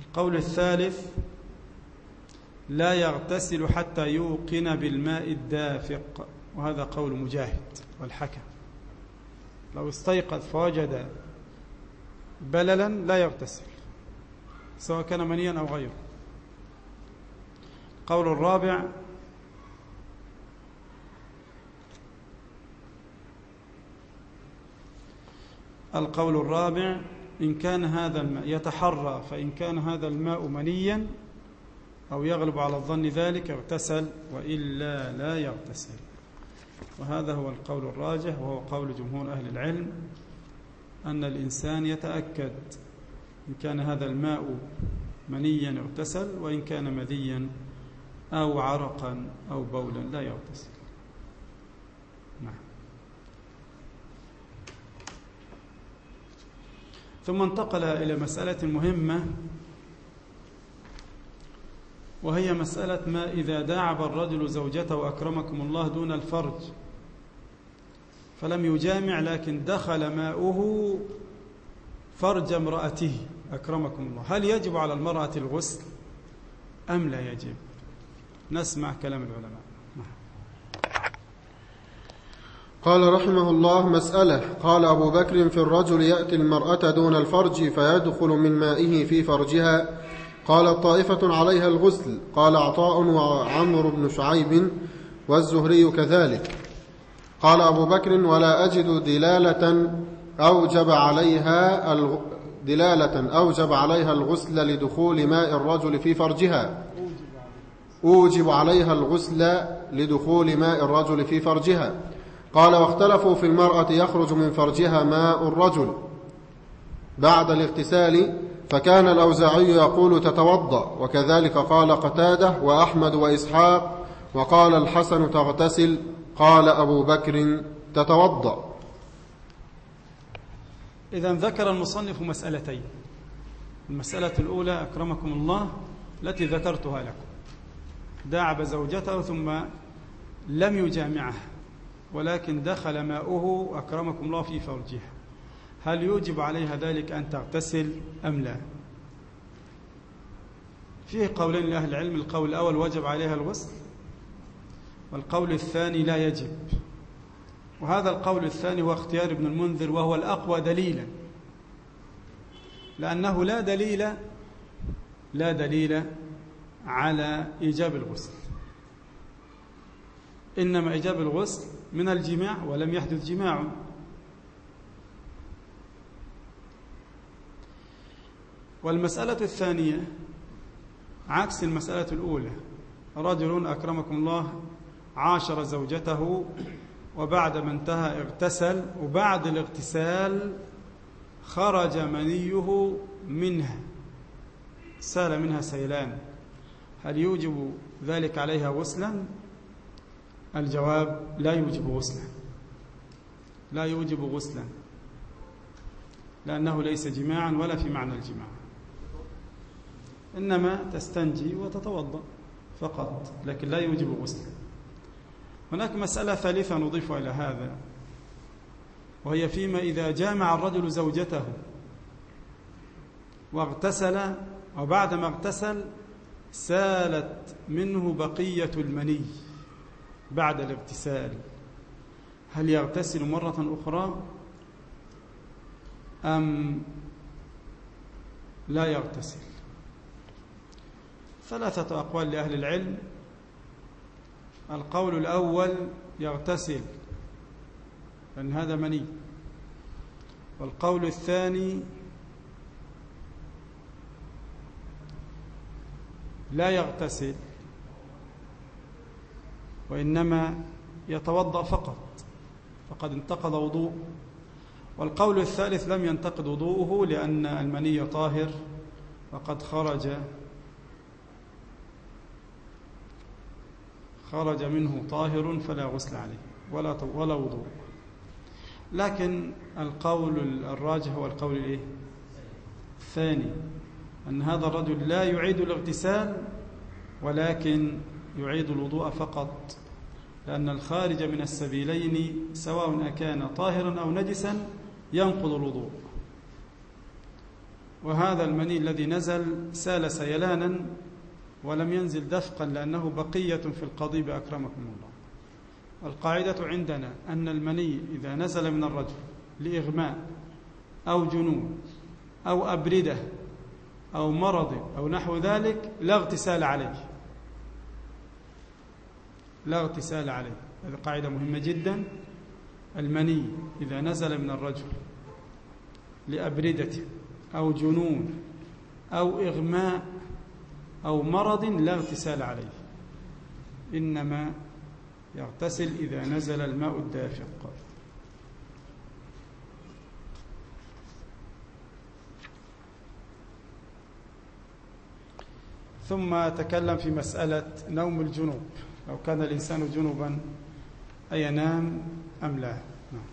القول الثالث لا يغتسل حتى يوقن بالماء الدافق. وهذا قول مجاهد والحكم. لو استيقظ فوجد بللا لا يغتسل سواء كان منيا أو غيره. القول الرابع القول الرابع إن كان هذا الماء يتحرى فإن كان هذا الماء منيا أو يغلب على الظن ذلك اغتسل وإلا لا يغتسل. وهذا هو القول الراجح وهو قول جمهور أهل العلم أن الإنسان يتأكد إن كان هذا الماء منيا اغتسل وإن كان مذيا أو عرقا أو بولا لا يغتسل. نعم. ثم انتقل إلى مسألة مهمة وهي مسألة ما إذا داعب الرجل زوجته أكرمكم الله دون الفرج فلم يجامع لكن دخل ماؤه فرج امرأته أكرمكم الله. هل يجب على المرأة الغسل أم لا يجب؟ نسمع كلام العلماء. قال رحمه الله مسألة قال أبو بكر في الرجل يأتي المرأة دون الفرج فيدخل من مائه في فرجها قال طائفة عليها الغسل قال عطاء وعمر بن شعيب والزهري كذلك. قال أبو بكر ولا أجد دلالة أوجب عليها دلالة أوجب عليها الغسل لدخول ماء الرجل في فرجها. أوجب عليها الغسل لدخول ماء الرجل في فرجها. قال واختلفوا في المرأة يخرج من فرجها ماء الرجل. بعد الاغتسال فكان الأوزاعي يقول تتوضأ وكذلك قال قتادة وأحمد وإسحاق وقال الحسن تغتسل قال أبو بكر تتوضأ. إذا ذكر المصنف مسألتين. المسألة الأولى أكرمكم الله التي ذكرتها لكم. داعب زوجته ثم لم يجامعها ولكن دخل ماؤه أكرمكم الله في فرجها. هل يوجب عليها ذلك أن تغتسل أم لا؟ فيه قولين لأهل العلم القول الأول وجب عليها الغسل والقول الثاني لا يجب. وهذا القول الثاني هو اختيار ابن المنذر وهو الأقوى دليلا. لأنه لا دليل لا دليل على إيجاب الغسل. إنما إيجاب الغسل من الجماع ولم يحدث جماع. والمسألة الثانية عكس المسألة الأولى رجل أكرمكم الله عاشر زوجته وبعد ما انتهى اغتسل وبعد الاغتسال خرج منيه منها سال منها سيلان. هل يوجب ذلك عليها غسلا الجواب لا يوجب غسلا لا يوجب غسلا لأنه ليس جماعا ولا في معنى الجماع. إنما تستنجي وتتوضأ فقط لكن لا يوجب غسلا هناك مسألة ثالثة نضيف إلى هذا وهي فيما إذا جامع الرجل زوجته واغتسل أو بعدما اغتسل سالت منه بقية المني بعد الاغتسال. هل يغتسل مرة أخرى؟ أم لا يغتسل؟ ثلاثة أقوال لأهل العلم. القول الأول يغتسل لأن هذا مني. والقول الثاني لا يغتسل وإنما يتوضأ فقط فقد انتقض وضوء والقول الثالث لم ينتقد وضوءه لأن المني طاهر وقد خرج خرج منه طاهر فلا غسل عليه ولا ولا وضوء. لكن القول الراجح هو القول الإيه؟ الثاني أن هذا الرجل لا يعيد الاغتسال ولكن يعيد الوضوء فقط لأن الخارج من السبيلين سواء أكان طاهرا أو نجسا ينقض الوضوء. وهذا المني الذي نزل سال سيلانا ولم ينزل دفقا لأنه بقية في القضيب أكرمكم الله. القاعدة عندنا أن المني إذا نزل من الرجل لإغماء أو جنون أو أبردة أو مرض أو نحو ذلك لا اغتسال عليه. لا اغتسال عليه. هذه قاعدة مهمة جدا. المني إذا نزل من الرجل لأبردة أو جنون أو إغماء أو مرض لا اغتسال عليه. إنما يغتسل إذا نزل الماء الدافق. ثم تكلم في مسألة نوم الجنوب. لو كان الإنسان جنوبا أينام أم لا؟ نعم.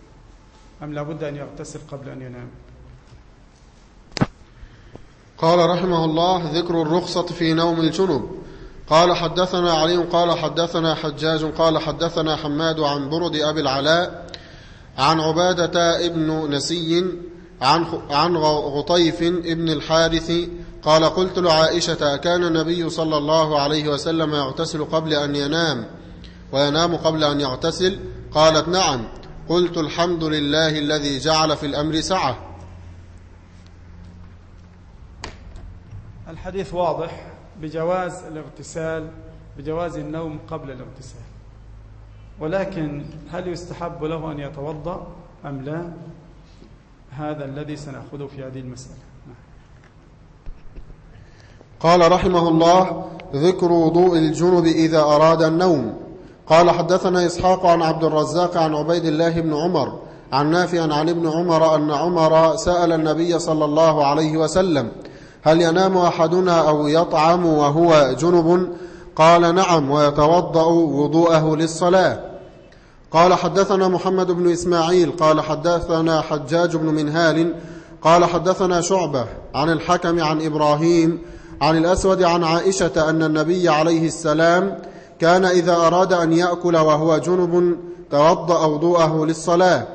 أم لابد أن يغتسل قبل أن ينام. قال رحمه الله ذكر الرخصة في نوم الجنوب. قال حدثنا علي قال حدثنا حجاج قال حدثنا حماد عن برد أبي العلاء عن عبادة ابن نسي عن عن غطيف ابن الحارث قال قلت لعائشة كان النبي صلى الله عليه وسلم يغتسل قبل أن ينام وينام قبل أن يغتسل؟ قالت نعم. قلت الحمد لله الذي جعل في الأمر سعة. الحديث واضح بجواز الاغتسال بجواز النوم قبل الاغتسال. ولكن هل يستحب له أن يتوضأ أم لا؟ هذا الذي سنأخذه في هذه المسألة. قال رحمه الله ذكر وضوء الجنب إذا أراد النوم. قال حدثنا إسحاق عن عبد الرزاق عن عبيد الله بن عمر عن نافع عن ابن عمر أن عمر سأل النبي صلى الله عليه وسلم هل ينام أحدنا أو يطعم وهو جنب؟ قال نعم ويتوضأ وضوءه للصلاة. قال حدثنا محمد بن إسماعيل قال حدثنا حجاج بن منهال قال حدثنا شعبة عن الحكم عن إبراهيم عن الأسود عن عائشة أن النبي عليه السلام كان إذا أراد أن يأكل وهو جنب توضأ وضوءه للصلاة.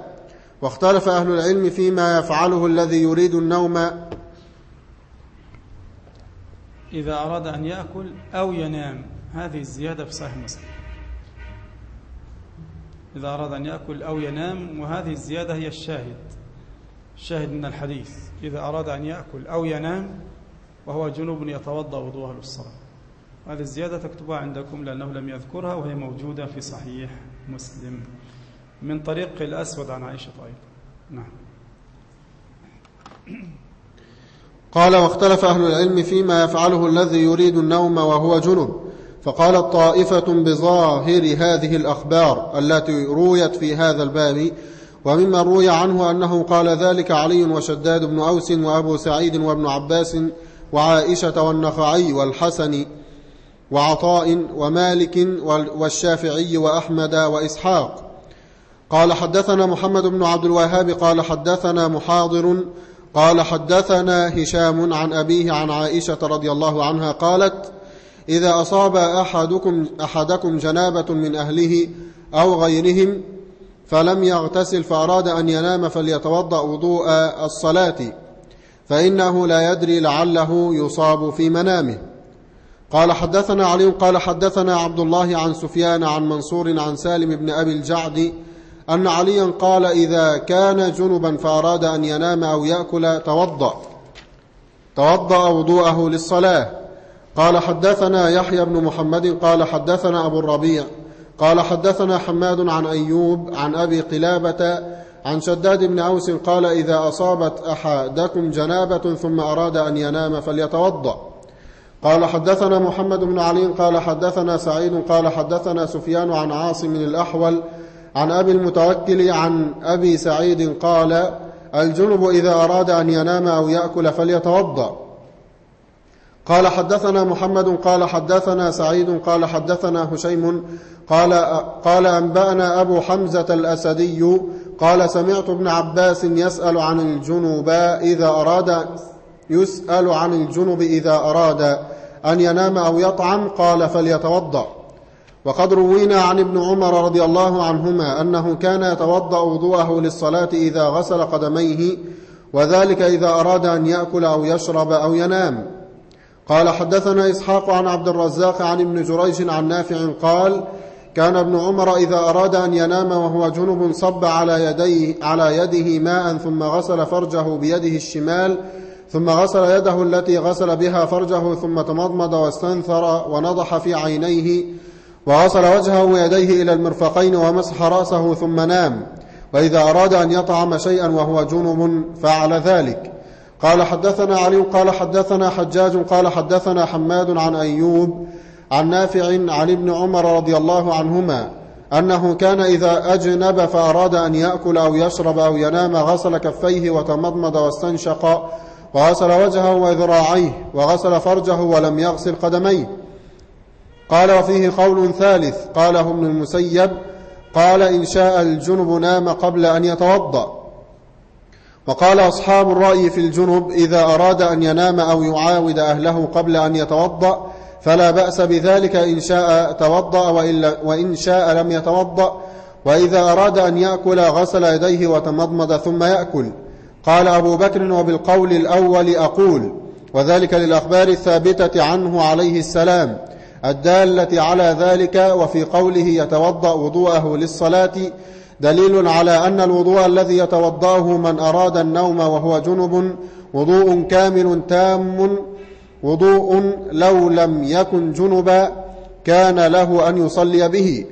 واختلف أهل العلم فيما يفعله الذي يريد النوم إذا أراد أن يأكل أو ينام. هذه الزيادة في صحيح مسلم. إذا أراد أن يأكل أو ينام وهذه الزيادة هي الشاهد. الشاهد من الحديث. إذا أراد أن يأكل أو ينام وهو جنوب يتوضأ وضوءه للصلاة. هذه الزيادة تكتبها عندكم لأنه لم يذكرها وهي موجودة في صحيح مسلم. من طريق الأسود عن عائشة أيضا. نعم. قال واختلف أهل العلم فيما يفعله الذي يريد النوم وهو جنب فقالت طائفة بظاهر هذه الأخبار التي رويت في هذا الباب ومما روي عنه أنه قال ذلك علي وشداد بن أوس وأبو سعيد وابن عباس وعائشة والنخعي والحسن وعطاء ومالك والشافعي وأحمد وإسحاق. قال حدثنا محمد بن عبد الوهاب قال حدثنا محاضر قال حدثنا هشام عن أبيه عن عائشة رضي الله عنها قالت إذا أصاب أحدكم, أحدكم جنابة من أهله أو غيرهم فلم يغتسل فأراد أن ينام فليتوضأ وضوء الصلاة فإنه لا يدري لعله يصاب في منامه. قال حدثنا علي قال حدثنا عبد الله عن سفيان عن منصور عن سالم بن أبي الجعد أن عليا قال إذا كان جنبا فأراد أن ينام أو يأكل توضأ. توضأ وضوءه للصلاة. قال حدثنا يحيى بن محمد قال حدثنا أبو الربيع قال حدثنا حماد عن أيوب عن أبي قلابة عن شداد بن أوس قال إذا أصابت أحدكم جنابة ثم أراد أن ينام فليتوضأ. قال حدثنا محمد بن علي قال حدثنا سعيد قال حدثنا سفيان عن عاصم الأحول عن أبي المتوكل عن أبي سعيد قال الجنب إذا أراد أن ينام أو يأكل فليتوضأ. قال حدثنا محمد قال حدثنا سعيد قال حدثنا هشيم قال, قال أنبأنا أبو حمزة الأسدي قال سمعت ابن عباس يسأل عن الجنوب إذا أراد يسأل عن الجنب إذا أراد أن ينام أو يطعم قال فليتوضأ. وقد روينا عن ابن عمر رضي الله عنهما أنه كان يتوضأ وضوءه للصلاة إذا غسل قدميه وذلك إذا أراد أن يأكل أو يشرب أو ينام. قال حدثنا إسحاق عن عبد الرزاق عن ابن جريج عن نافع قال كان ابن عمر إذا أراد أن ينام وهو جنب صب على يديه على يده ماء ثم غسل فرجه بيده الشمال ثم غسل يده التي غسل بها فرجه ثم تمضمض واستنثر ونضح في عينيه وغسل وجهه ويديه إلى المرفقين ومسح رأسه ثم نام. وإذا أراد أن يطعم شيئا وهو جنب فعل ذلك. قال حدثنا علي قال حدثنا حجاج قال حدثنا حماد عن أيوب عن نافع عن ابن عمر رضي الله عنهما أنه كان إذا أجنب فأراد أن يأكل أو يشرب أو ينام غسل كفيه وتمضمض واستنشق وغسل وجهه وذراعيه وغسل فرجه ولم يغسل قدميه. قال وفيه قول ثالث قاله ابن المسيب قال إن شاء الجنب نام قبل أن يتوضأ. وقال أصحاب الرأي في الجنب إذا أراد أن ينام أو يعاود أهله قبل أن يتوضأ فلا بأس بذلك إن شاء توضأ وإلا وإن شاء لم يتوضأ. وإذا أراد أن يأكل غسل يديه وتمضمض ثم يأكل. قال أبو بكر وبالقول الأول أقول وذلك للأخبار الثابتة عنه عليه السلام. الدالة على ذلك وفي قوله يتوضأ وضوءه للصلاة دليل على أن الوضوء الذي يتوضأه من أراد النوم وهو جنب وضوء كامل تام وضوء لو لم يكن جنبا كان له أن يصلي به.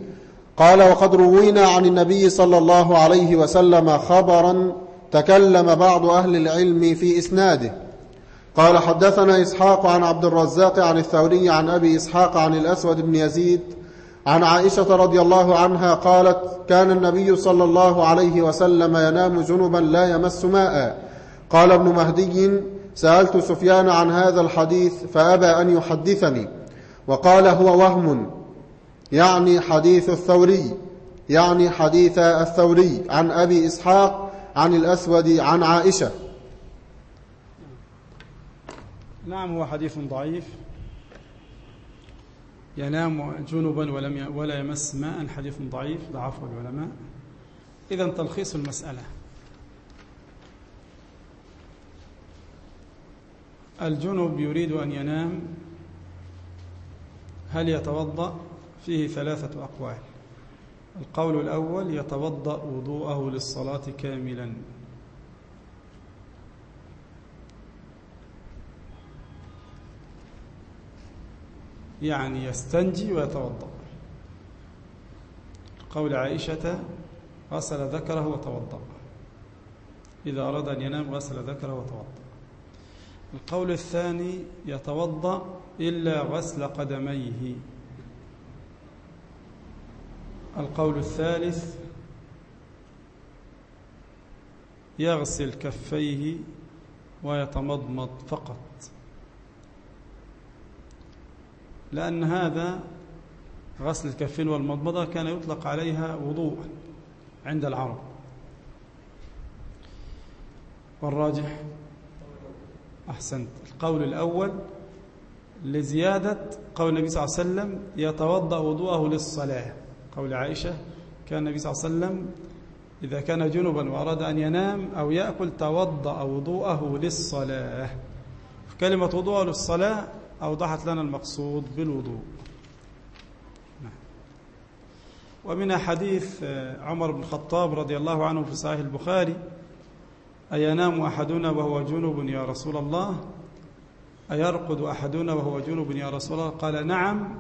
قال وقد روينا عن النبي صلى الله عليه وسلم خبرا تكلم بعض أهل العلم في إسناده. قال حدثنا إسحاق عن عبد الرزاق عن الثوري عن أبي إسحاق عن الأسود بن يزيد عن عائشة رضي الله عنها قالت كان النبي صلى الله عليه وسلم ينام جنبا لا يمس ماء. قال ابن مهدي سألت سفيان عن هذا الحديث فأبى أن يحدثني. وقال هو وهم يعني حديث الثوري يعني حديث الثوري عن أبي إسحاق عن الأسود عن عائشة. نعم هو حديث ضعيف. ينام جنبا ولم ولا يمس ماء حديث ضعيف. ضعفه العلماء. إذا تلخيص المسألة. الجنب يريد أن ينام. هل يتوضأ؟ فيه ثلاثة أقوال. القول الأول يتوضأ وضوءه للصلاة كاملا. يعني يستنجي ويتوضأ. قول عائشة غسل ذكره وتوضأ. إذا أراد أن ينام غسل ذكره وتوضأ. القول الثاني يتوضأ إلا غسل قدميه. القول الثالث يغسل كفيه ويتمضمض فقط. لأن هذا غسل الكفين والمضمضة كان يطلق عليها وضوءا عند العرب. والراجح أحسنت. القول الأول لزيادة قول النبي صلى الله عليه وسلم يتوضأ وضوءه للصلاة. قول عائشة كان النبي صلى الله عليه وسلم إذا كان جنبا وأراد أن ينام أو يأكل توضأ وضوءه للصلاة. كلمة وضوءه للصلاة أوضحت لنا المقصود بالوضوء. نعم. ومن حديث عمر بن الخطاب رضي الله عنه في صحيح البخاري أينام أحدنا وهو جنب يا رسول الله؟ أيرقد أحدنا وهو جنب يا رسول الله؟ قال نعم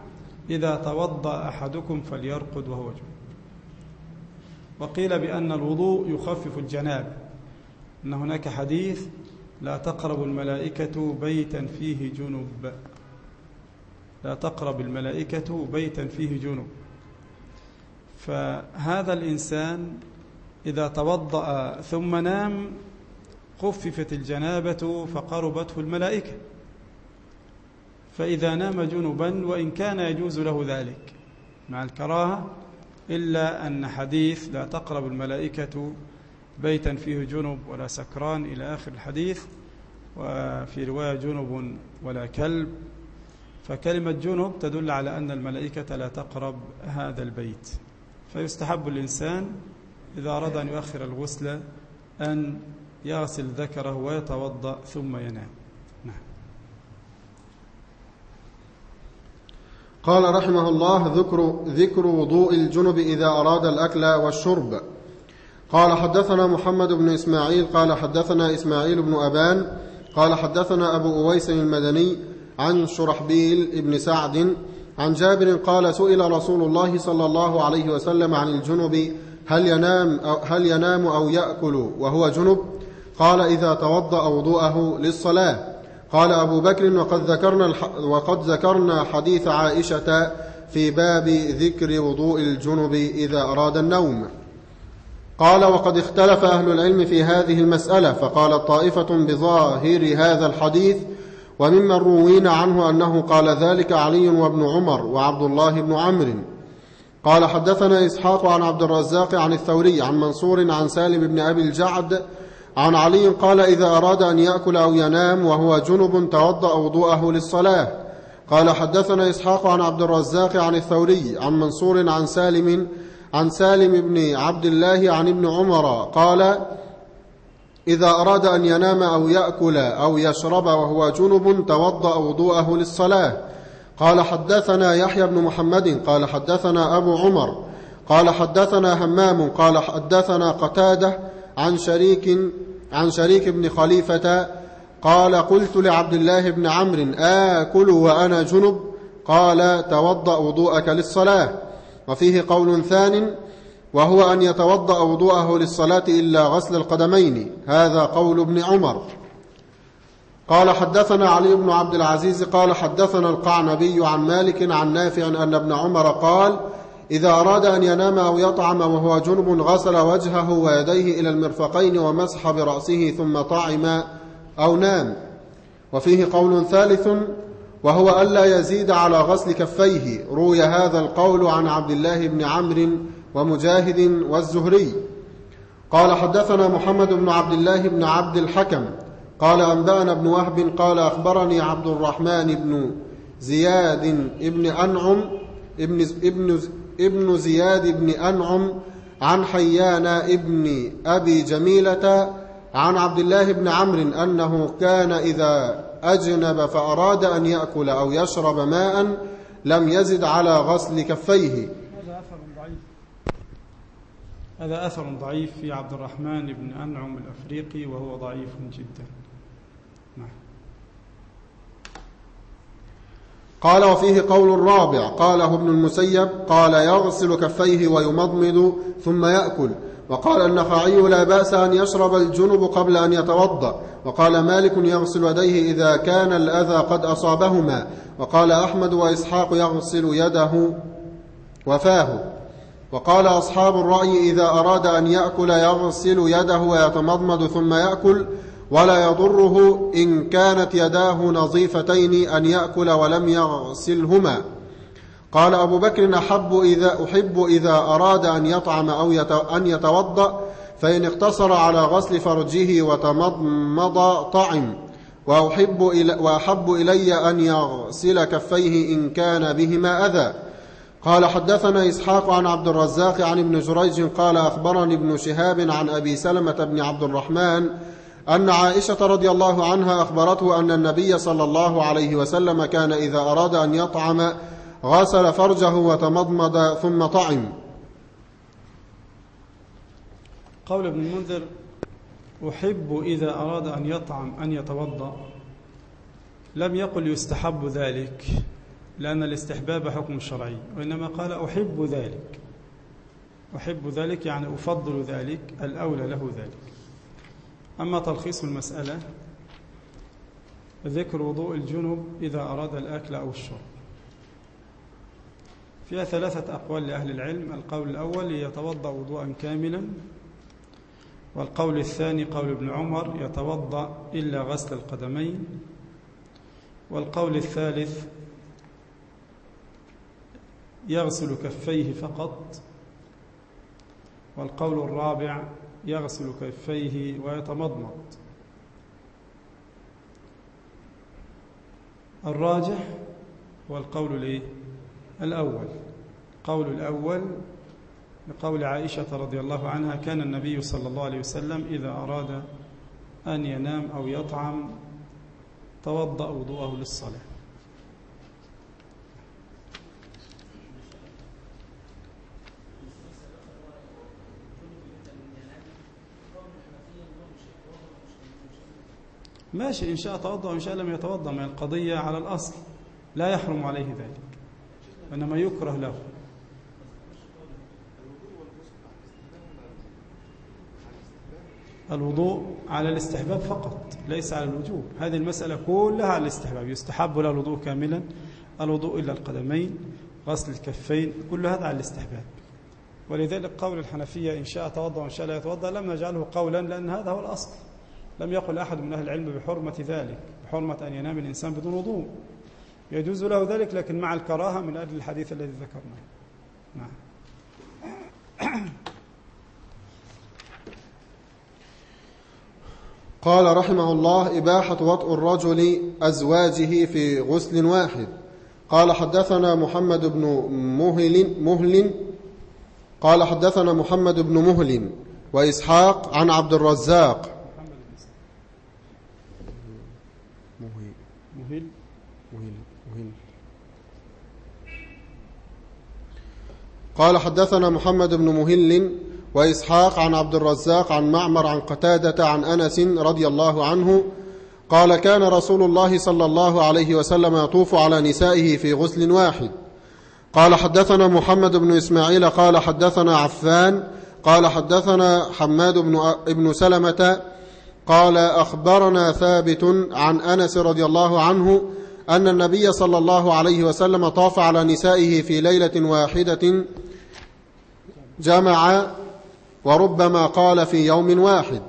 إذا توضأ أحدكم فليرقد وهو جنب. وقيل بأن الوضوء يخفف الجناب. أن هناك حديث لا تقرب الملائكة بيتا فيه جنب. لا تقرب الملائكة بيتا فيه جنب فهذا الإنسان إذا توضأ ثم نام خففت الجنابة فقربته الملائكة. فإذا نام جنبا وإن كان يجوز له ذلك مع الكراهة إلا أن حديث لا تقرب الملائكة بيتا فيه جنب ولا سكران إلى آخر الحديث وفي رواية جنب ولا كلب. فكلمة جنب تدل على أن الملائكة لا تقرب هذا البيت. فيستحب الإنسان إذا أراد أن يؤخر الغسل أن يغسل ذكره ويتوضأ ثم ينام. نعم. قال رحمه الله ذكر, ذكر وضوء الجنب إذا أراد الأكل والشرب. قال حدثنا محمد بن إسماعيل قال حدثنا إسماعيل بن أبان قال حدثنا أبو أويس المدني عن شرحبيل بن سعد عن جابر قال سئل رسول الله صلى الله عليه وسلم عن الجنب هل ينام أو, هل ينام أو يأكل وهو جنب؟ قال إذا توضأ وضوءه للصلاة. قال أبو بكر وقد ذكرنا, وقد ذكرنا حديث عائشة في باب ذكر وضوء الجنب إذا أراد النوم. قال وقد اختلف أهل العلم في هذه المسألة. فقال طائفة بظاهر هذا الحديث وممن روينا عنه أنه قال ذلك علي وابن عمر وعبد الله بن عمرو. قال حدثنا إسحاق عن عبد الرزاق عن الثوري عن منصور عن سالم بن أبي الجعد عن علي قال إذا أراد أن يأكل أو ينام وهو جنب توضأ وضوءه للصلاة. قال حدثنا إسحاق عن عبد الرزاق عن الثوري عن منصور عن سالم عن سالم بن عبد الله عن ابن عمر قال إذا أراد أن ينام أو يأكل أو يشرب وهو جنب توضأ وضوءه للصلاة. قال حدثنا يحيى بن محمد قال حدثنا أبو عمر قال حدثنا همام قال حدثنا قتادة عن شريك عن شريك بن خليفة قال قلت لعبد الله بن عمرو آكل وأنا جنب. قال توضأ وضوءك للصلاة. وفيه قول ثان وهو أن يتوضأ وضوءه للصلاة إلا غسل القدمين. هذا قول ابن عمر. قال حدثنا علي بن عبد العزيز قال حدثنا القعنبي عن مالك عن نافع أن ابن عمر قال إذا أراد أن ينام أو يطعم وهو جنب غسل وجهه ويديه إلى المرفقين ومسح برأسه ثم طعم أو نام. وفيه قول ثالث وهو ألا يزيد على غسل كفيه. روي هذا القول عن عبد الله بن عمرو ومجاهد والزهري. قال حدثنا محمد بن عبد الله بن عبد الحكم. قال أنبأنا بن وهب قال أخبرني عبد الرحمن بن زياد بن أنعم ابن, ابن, ابن زياد بن أنعم عن حيان ابن أبي جميلة عن عبد الله بن عمرو أنه كان إذا أجنب فأراد أن يأكل أو يشرب ماء لم يزد على غسل كفيه. هذا أثر ضعيف في عبد الرحمن بن أنعم الأفريقي وهو ضعيف جدا. نعم. قال وفيه قول الرابع قاله ابن المسيب قال يغسل كفيه ويمضمض ثم يأكل. وقال النخعي لا بأس أن يشرب الجنب قبل أن يتوضأ. وقال مالك يغسل يديه إذا كان الأذى قد أصابهما. وقال أحمد وإسحاق يغسل يده وفاه. وقال أصحاب الرأي إذا أراد أن يأكل يغسل يده ويتمضمض ثم يأكل ولا يضره إن كانت يداه نظيفتين أن يأكل ولم يغسلهما. قال أبو بكر أحب إذا أحب إذا أراد أن يطعم أو أن يتوضأ فإن اقتصر على غسل فرجه وتمضمض طعم. وأحب, إلي أن يغسل كفيه إن كان بهما أذى. قال حدثنا إسحاق عن عبد الرزاق عن ابن جريج قال أخبرني ابن شهاب عن أبي سلمة بن عبد الرحمن أن عائشة رضي الله عنها أخبرته أن النبي صلى الله عليه وسلم كان إذا أراد أن يطعم غسل فرجه وتمضمض ثم طعم. قول ابن المنذر أحب إذا أراد أن يطعم أن يتوضأ. لم يقل يستحب ذلك. لأن الاستحباب حكم شرعي وإنما قال أحب ذلك. أحب ذلك يعني أفضل ذلك الأولى له ذلك. أما تلخيص المسألة ذكر وضوء الجنب إذا أراد الأكل أو الشرب. فيها ثلاثة أقوال لأهل العلم. القول الأول يتوضأ وضوءا كاملا. والقول الثاني قول ابن عمر يتوضأ إلا غسل القدمين. والقول الثالث يغسل كفيه فقط والقول الرابع يغسل كفيه ويتمضمض. الراجح هو القول الايه الأول. قول الأول لقول عائشة رضي الله عنها كان النبي صلى الله عليه وسلم إذا أراد أن ينام أو يطعم توضأ وضوءه للصلاة. ماشي إن شاء توضأ وإن شاء لم يتوضأ من القضية على الأصل. لا يحرم عليه ذلك وإنما يكره له. الوضوء على الاستحباب فقط ليس على الوجوب. هذه المسألة كلها على الاستحباب يستحب له الوضوء كاملا الوضوء إلا القدمين غسل الكفين كل هذا على الاستحباب. ولذلك قول الحنفية إن شاء توضأ وإن شاء لا يتوضأ لم نجعله قولا لأن هذا هو الأصل. لم يقل أحد من أهل العلم بحرمة ذلك بحرمة أن ينام الإنسان بدون وضوء. يجوز له ذلك لكن مع الكراهة من أجل الحديث الذي ذكرناه. نعم. *coughs* قال رحمه الله إباحة وطء الرجل أزواجه في غسل واحد. قال حدثنا محمد بن مهل مهل. قال حدثنا محمد بن مهل وإسحاق عن عبد الرزاق محمد مهل مهل قال حدثنا محمد بن مهل وإسحاق عن عبد الرزاق عن معمر عن قتادة عن أنس رضي الله عنه قال كان رسول الله صلى الله عليه وسلم يطوف على نسائه في غسل واحد. قال حدثنا محمد بن إسماعيل قال حدثنا عفان قال حدثنا حماد بن, ابن سلمة قال أخبرنا ثابت عن أنس رضي الله عنه أن النبي صلى الله عليه وسلم طاف على نسائه في ليلة واحدة جمع وربما قال في يوم واحد.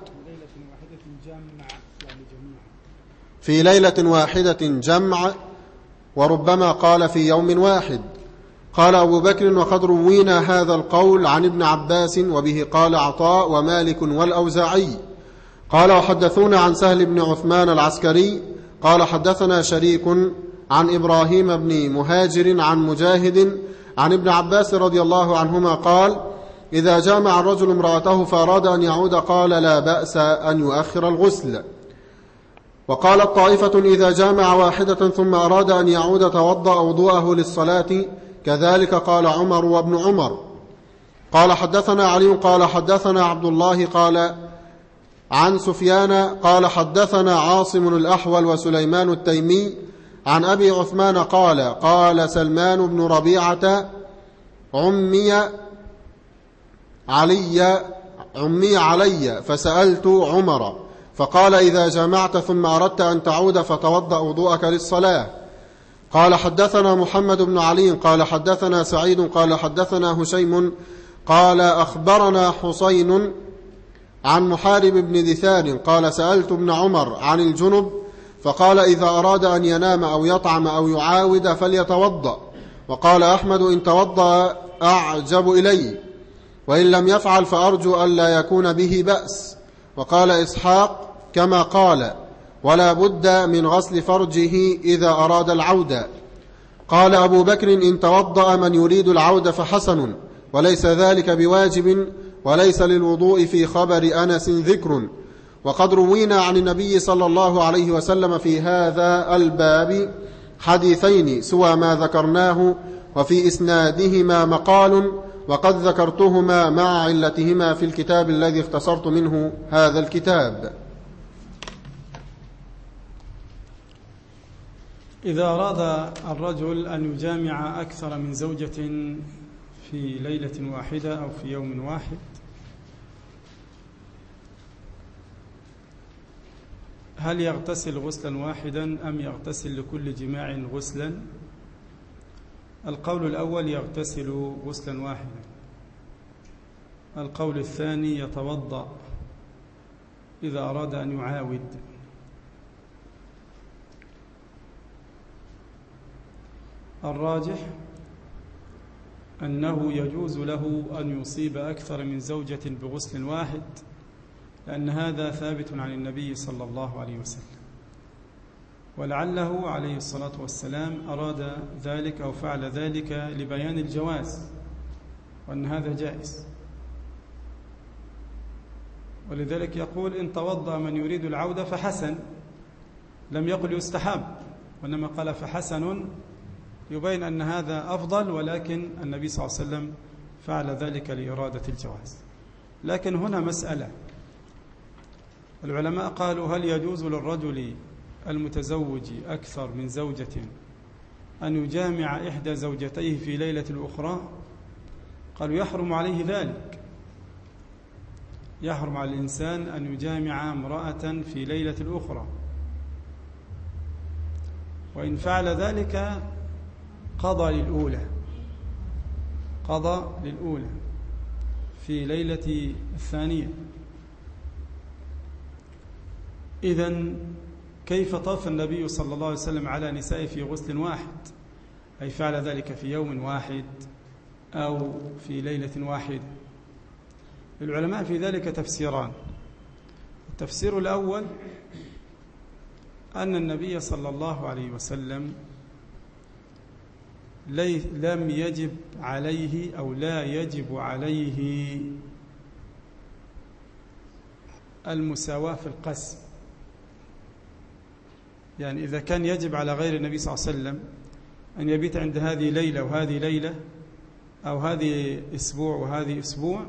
في ليلة واحدة جمع وربما قال في يوم واحد. قال أبو بكر وقد روينا هذا القول عن ابن عباس وبه قال عطاء ومالك والأوزاعي. قال وحدثونا عن سهل بن عثمان العسكري قال حدثنا شريك عن إبراهيم بن مهاجر عن مجاهد عن ابن عباس رضي الله عنهما قال إذا جامع الرجل امرأته فأراد أن يعود قال لا بأس أن يؤخر الغسل. وقالت طائفة إذا جامع واحدة ثم أراد أن يعود توضأ وضوءه للصلاة. كذلك قال عمر وابن عمر. قال حدثنا علي قال حدثنا عبد الله قال عن سفيان قال حدثنا عاصم الأحول وسليمان التيمي عن أبي عثمان قال قال سلمان بن ربيعة عمي علي عمي علي فسألت عمر فقال إذا جمعت ثم أردت أن تعود فتوضأ وضوءك للصلاة. قال حدثنا محمد بن علي قال حدثنا سعيد قال حدثنا هشيم قال أخبرنا حسين عن محارب بن دثار قال سألت ابن عمر عن الجنب فقال إذا أراد أن ينام أو يطعم أو يعاود فليتوضأ وقال أحمد إن توضأ أعجب إلي وإن لم يفعل فأرجو ألا يكون به بأس وقال إسحاق كما قال ولا بد من غسل فرجه إذا أراد العودة قال أبو بكر إن توضأ من يريد العودة فحسن وليس ذلك بواجب وليس للوضوء في خبر أنس ذكر. وقد روينا عن النبي صلى الله عليه وسلم في هذا الباب حديثين سوى ما ذكرناه وفي إسنادهما مقال وقد ذكرتهما مع علتهما في الكتاب الذي اختصرت منه هذا الكتاب. إذا أراد الرجل أن يجامع أكثر من زوجة في ليلة واحدة أو في يوم واحد هل يغتسل غسلا واحدا أم يغتسل لكل جماع غسلا؟ القول الأول يغتسل غسلا واحدا. القول الثاني يتوضأ إذا أراد أن يعاود. الراجح أنه يجوز له أن يصيب أكثر من زوجة بغسل واحد. لأن هذا ثابت عن النبي صلى الله عليه وسلم. ولعله عليه الصلاة والسلام أراد ذلك أو فعل ذلك لبيان الجواز وأن هذا جائز. ولذلك يقول إن توضأ من يريد العودة فحسن لم يقل يستحب وإنما قال فحسن يبين أن هذا أفضل ولكن النبي صلى الله عليه وسلم فعل ذلك لإرادة الجواز. لكن هنا مسألة. العلماء قالوا هل يجوز للرجل المتزوج أكثر من زوجة أن يجامع إحدى زوجتيه في ليلة الأخرى؟ قالوا يحرم عليه ذلك. يحرم على الإنسان أن يجامع امرأة في ليلة الأخرى. وإن فعل ذلك قضى للأولى. قضى للأولى في ليلة الثانية. إذا كيف طاف النبي صلى الله عليه وسلم على نسائه في غسل واحد؟ أي فعل ذلك في يوم واحد أو في ليلة واحدة العلماء في ذلك تفسيران. التفسير الأول أن النبي صلى الله عليه وسلم لم يجب عليه أو لا يجب عليه المساواة في القسم. يعني إذا كان يجب على غير النبي صلى الله عليه وسلم أن يبيت عند هذه ليلة وهذه ليلة أو هذه أسبوع وهذه أسبوع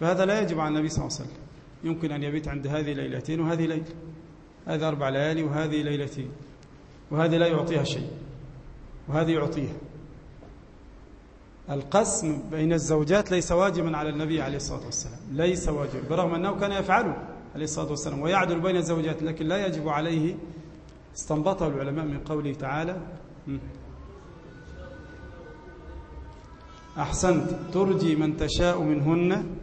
فهذا لا يجب على النبي صلى الله عليه وسلم. يمكن أن يبيت عند هذه ليلتين وهذه ليلة. هذه أربع ليالي وهذه ليلتين. وهذه لا يعطيها شيء. وهذه يعطيها. القسم بين الزوجات ليس واجبا على النبي عليه الصلاة والسلام. ليس واجبا. برغم أنه كان يفعله عليه الصلاة والسلام ويعدل بين الزوجات لكن لا يجب عليه استنبطه العلماء من قوله تعالى أحسنت ترجي من تشاء منهن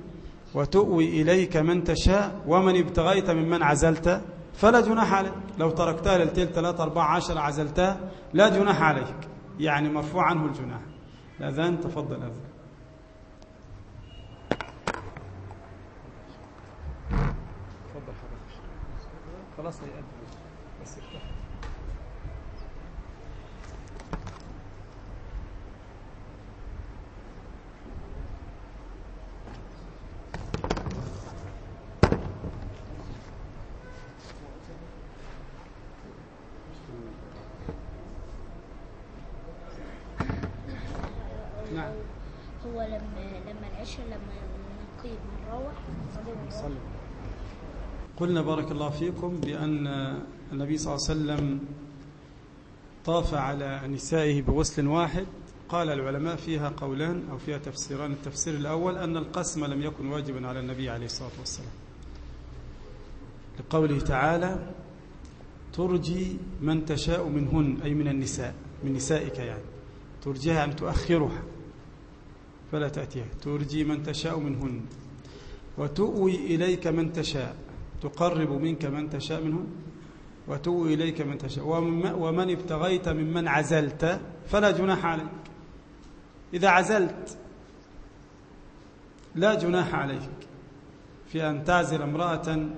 وتؤوي إليك من تشاء ومن ابتغيت ممن عزلت فلا جناح عليك. لو تركتها للتين ثلاثة أربعة عشر عزلتها لا جناح عليك. يعني مرفوع عنه الجناح. الأذان تفضل أذان خلاص بس قلنا بارك الله فيكم بأن النبي صلى الله عليه وسلم طاف على نسائه بغسل واحد. قال العلماء فيها قولان أو فيها تفسيران. التفسير الأول أن القسم لم يكن واجبا على النبي عليه الصلاة والسلام. لقوله تعالى ترجي من تشاء منهن أي من النساء من نسائك يعني. ترجيها أن تؤخرها فلا تأتيها. ترجي من تشاء منهن. وتؤوي إليك من تشاء. تقرب منك من تشاء منهم وتؤوي إليك من تشاء. ومن ابتغيت ممن عزلت فلا جناح عليك. إذا عزلت لا جناح عليك. في أن تعزل امرأة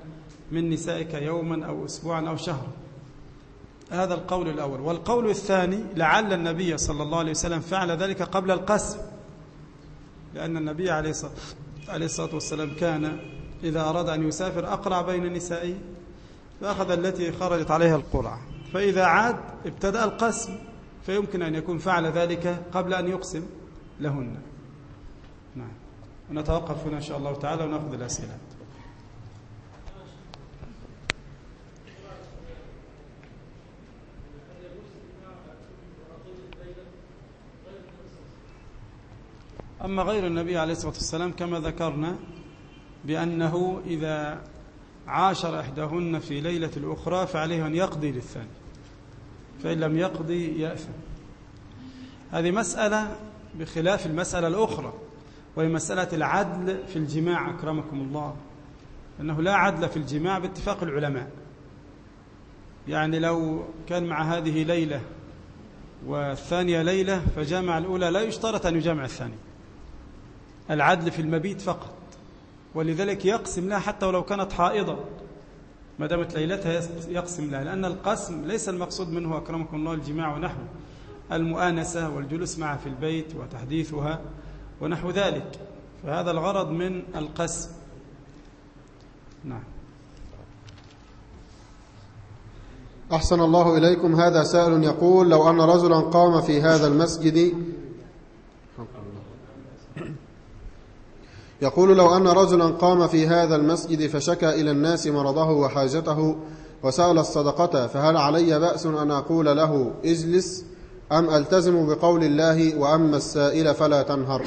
من نسائك يوما أو أسبوعا أو شهرا. هذا القول الأول. والقول الثاني لعل النبي صلى الله عليه وسلم فعل ذلك قبل القسم. لأن النبي عليه الصلاة والسلام كان إذا أراد أن يسافر أقرع بين نسائه فأخذ التي خرجت عليها القرعة. فإذا عاد ابتدأ القسم فيمكن أن يكون فعل ذلك قبل أن يقسم لهن. نعم. ونتوقف هنا إن شاء الله تعالى ونأخذ الأسئلة. أما غير النبي عليه الصلاة والسلام كما ذكرنا بأنه إذا عاشر إحداهن في ليلة الأخرى فعليه أن يقضي للثاني فإن لم يقضي يأثم. هذه مسألة بخلاف المسألة الأخرى وهي مسألة العدل في الجماع أكرمكم الله. أنه لا عدل في الجماع باتفاق العلماء. يعني لو كان مع هذه ليلة والثانية ليلة فجامع الأولى لا يشترط أن يجامع الثانية العدل في المبيت فقط. ولذلك يقسم لها حتى ولو كانت حائضة. ما دامت ليلتها يقسم لها لأن القسم ليس المقصود منه أكرمكم الله الجماع ونحوه. المؤانسة والجلوس معها في البيت وتحديثها ونحو ذلك. فهذا الغرض من القسم. نعم. أحسن الله إليكم. هذا سائل يقول لو أن رجلا قام في هذا المسجد يقول لو أن رجلا قام في هذا المسجد فشكى إلى الناس مرضه وحاجته وسأل الصدقة فهل علي بأس أن أقول له اجلس أم ألتزم بقول الله؟ وأما السائل فلا تنهر.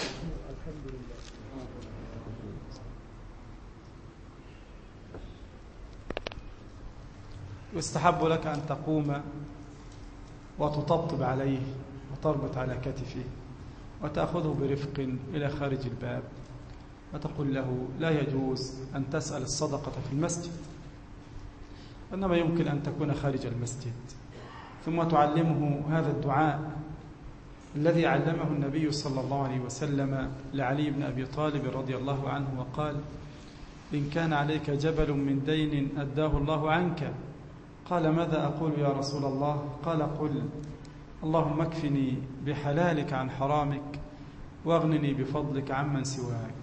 يستحب لك أن تقوم وتطبطب عليه وتربط على كتفه وتأخذه برفق إلى خارج الباب. فتقول له لا يجوز أن تسأل الصدقة في المسجد. إنما يمكن أن تكون خارج المسجد. ثم تعلمه هذا الدعاء الذي علمه النبي صلى الله عليه وسلم لعلي بن أبي طالب رضي الله عنه وقال إن كان عليك جبل من دين أداه الله عنك. قال ماذا أقول يا رسول الله؟ قال قل اللهم اكفني بحلالك عن حرامك واغنني بفضلك عمن سواك.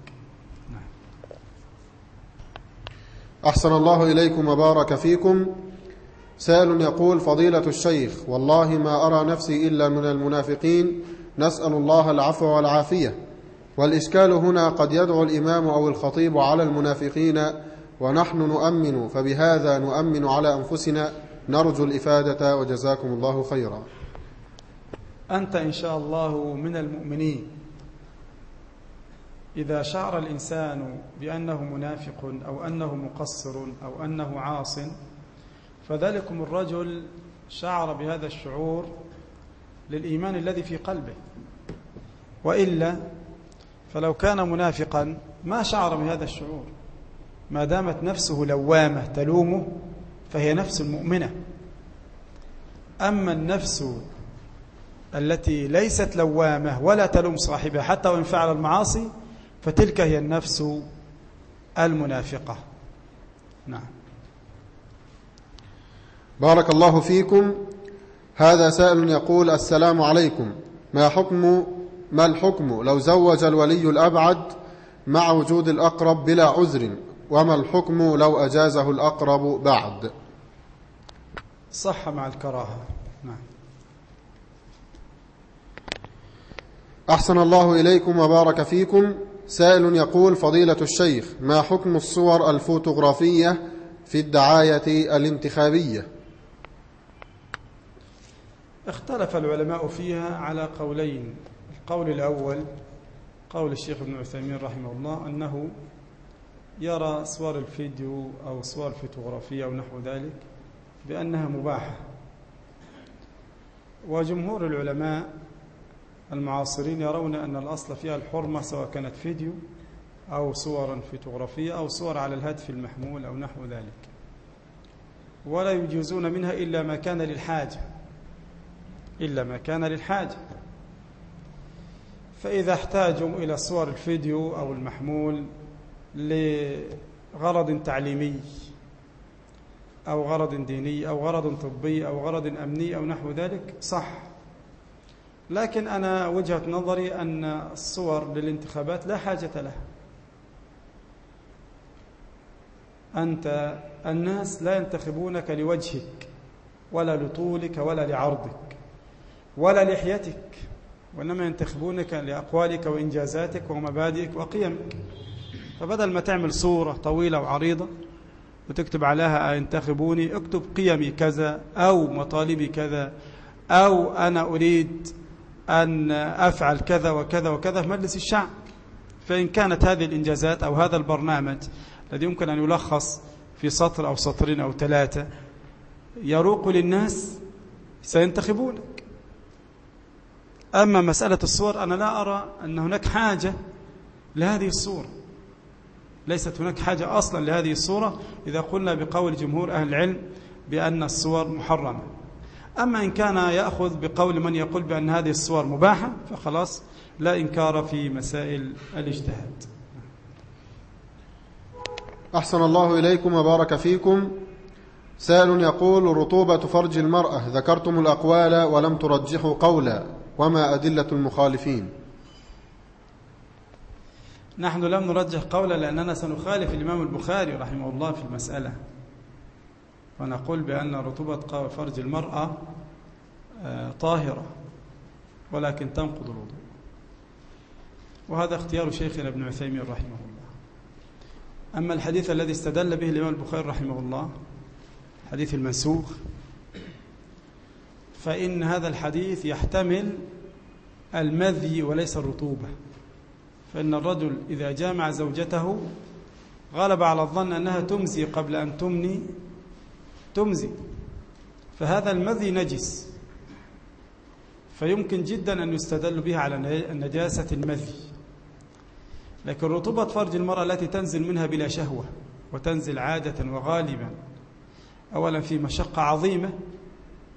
أحسن الله إليكم وبارك فيكم. سائل يقول فضيلة الشيخ والله ما أرى نفسي إلا من المنافقين. نسأل الله العفو والعافية. والإشكال هنا قد يدعو الإمام أو الخطيب على المنافقين ونحن نؤمن فبهذا نؤمن على أنفسنا. نرجو الإفادة وجزاكم الله خيرا. أنت إن شاء الله من المؤمنين. إذا شعر الإنسان بأنه منافق أو أنه مقصر أو أنه عاص فذلكم الرجل شعر بهذا الشعور للإيمان الذي في قلبه. وإلا فلو كان منافقا ما شعر بهذا الشعور. ما دامت نفسه لوامة تلومه فهي نفس مؤمنة. أما النفس التي ليست لوامة ولا تلوم صاحبها حتى وإن فعل المعاصي فتلك هي النفس المنافقة. نعم. بارك الله فيكم. هذا سائل يقول السلام عليكم. ما حكم ما الحكم لو زوج الولي الأبعد مع وجود الأقرب بلا عذر؟ وما الحكم لو أجازه الأقرب بعد؟ صح مع الكراهة. نعم. أحسن الله إليكم وبارك فيكم. سائل يقول فضيلة الشيخ ما حكم الصور الفوتوغرافية في الدعاية الانتخابية؟ اختلف العلماء فيها على قولين. القول الأول قول الشيخ ابن عثيمين رحمه الله أنه يرى صور الفيديو أو صور الفوتوغرافية أو نحو ذلك بأنها مباحة. وجمهور العلماء المعاصرين يرون أن الأصل فيها الحرمة سواء كانت فيديو أو صورا فوتوغرافية أو صور على الهاتف المحمول أو نحو ذلك. ولا يجوزون منها إلا ما كان للحاجة إلا ما كان للحاجة فإذا احتاجوا إلى صور الفيديو أو المحمول لغرض تعليمي أو غرض ديني أو غرض طبي أو غرض أمني أو نحو ذلك صح. لكن أنا وجهة نظري أن الصور للانتخابات لا حاجة لها. أنت الناس لا ينتخبونك لوجهك ولا لطولك ولا لعرضك ولا لحيتك وإنما ينتخبونك لأقوالك وإنجازاتك ومبادئك وقيمك. فبدل ما تعمل صورة طويلة وعريضة وتكتب عليها انتخبوني اكتب قيمي كذا أو مطالبي كذا أو أنا أريد أن أفعل كذا وكذا وكذا في مجلس الشعب. فإن كانت هذه الإنجازات أو هذا البرنامج الذي يمكن أن يلخص في سطر أو سطرين أو ثلاثة يروق للناس سينتخبونك. أما مسألة الصور أنا لا أرى أن هناك حاجة لهذه الصورة. ليست هناك حاجة أصلا لهذه الصورة إذا قلنا بقول جمهور أهل العلم بأن الصور محرمة. أما إن كان يأخذ بقول من يقول بأن هذه الصور مباحة فخلاص لا إنكار في مسائل الاجتهاد. أحسن الله إليكم وبارك فيكم. سائل يقول رطوبة فرج المرأة ذكرتم الأقوال ولم ترجحوا قولا وما أدلة المخالفين؟ نحن لم نرجح قولا لأننا سنخالف الإمام البخاري رحمه الله في المسألة. ونقول بأن رطوبة فرج المرأة آه، طاهرة ولكن تنقض الوضوء. وهذا اختيار شيخنا ابن عثيمين رحمه الله. أما الحديث الذي استدل به الإمام البخاري رحمه الله حديث المنسوخ فإن هذا الحديث يحتمل المذي وليس الرطوبة. فإن الرجل إذا جامع زوجته غلب على الظن أنها تمزي قبل أن تمني تمزي. فهذا المذي نجس. فيمكن جدا أن يستدل بها على نجاسة المذي. لكن رطوبة فرج المرأة التي تنزل منها بلا شهوة وتنزل عادة وغالبا أولا في مشقة عظيمة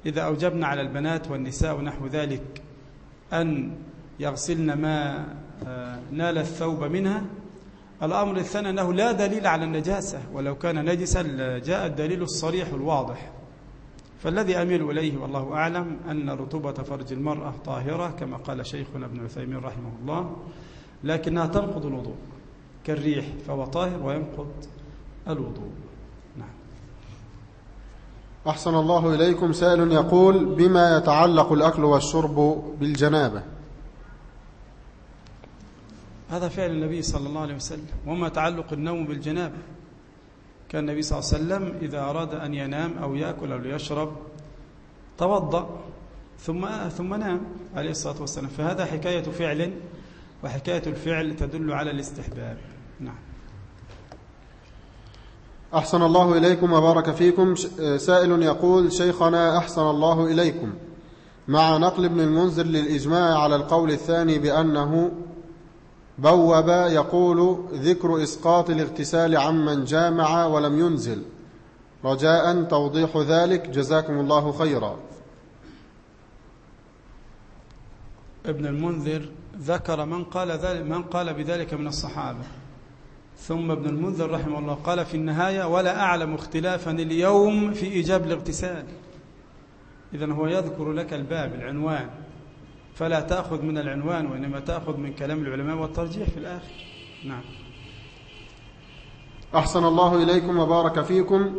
إذا أوجبنا على البنات والنساء ونحو ذلك أن يغسلن ما آه، نال الثوب منها الأمر الثاني أنه لا دليل على النجاسة ولو كان نجسا جاء الدليل الصريح الواضح. فالذي أميل إليه والله أعلم أن رطوبة فرج المرأة طاهرة كما قال شيخنا ابن عثيمين رحمه الله لكنها تنقض الوضوء كالريح فهو طاهر وينقض الوضوء. أحسن الله إليكم. سائل يقول بما يتعلق الأكل والشرب بالجنابة؟ هذا فعل النبي صلى الله عليه وسلم وما تعلق النوم بالجنابة كان النبي صلى الله عليه وسلم إذا أراد أن ينام أو يأكل أو يشرب توضأ ثم ثم نام عليه الصلاة والسلام. فهذا حكاية فعل وحكاية الفعل تدل على الاستحباب. نعم. أحسن الله إليكم وبارك فيكم. سائل يقول شيخنا أحسن الله إليكم. مع نقل ابن المنذر للإجماع على القول الثاني بأنه بوب يقول ذكر إسقاط الاغتسال عمن جامع ولم ينزل. رجاء توضيح ذلك. جزاكم الله خيرا. ابن المنذر ذكر من قال ذلك من قال بذلك من الصحابة. ثم ابن المنذر رحمه الله قال في النهاية ولا أعلم اختلافا اليوم في إيجاب الاغتسال. إذا هو يذكر لك الباب العنوان. فلا تأخذ من العنوان وإنما تأخذ من كلام العلماء والترجيح في الآخر. نعم. أحسن الله إليكم وبارك فيكم.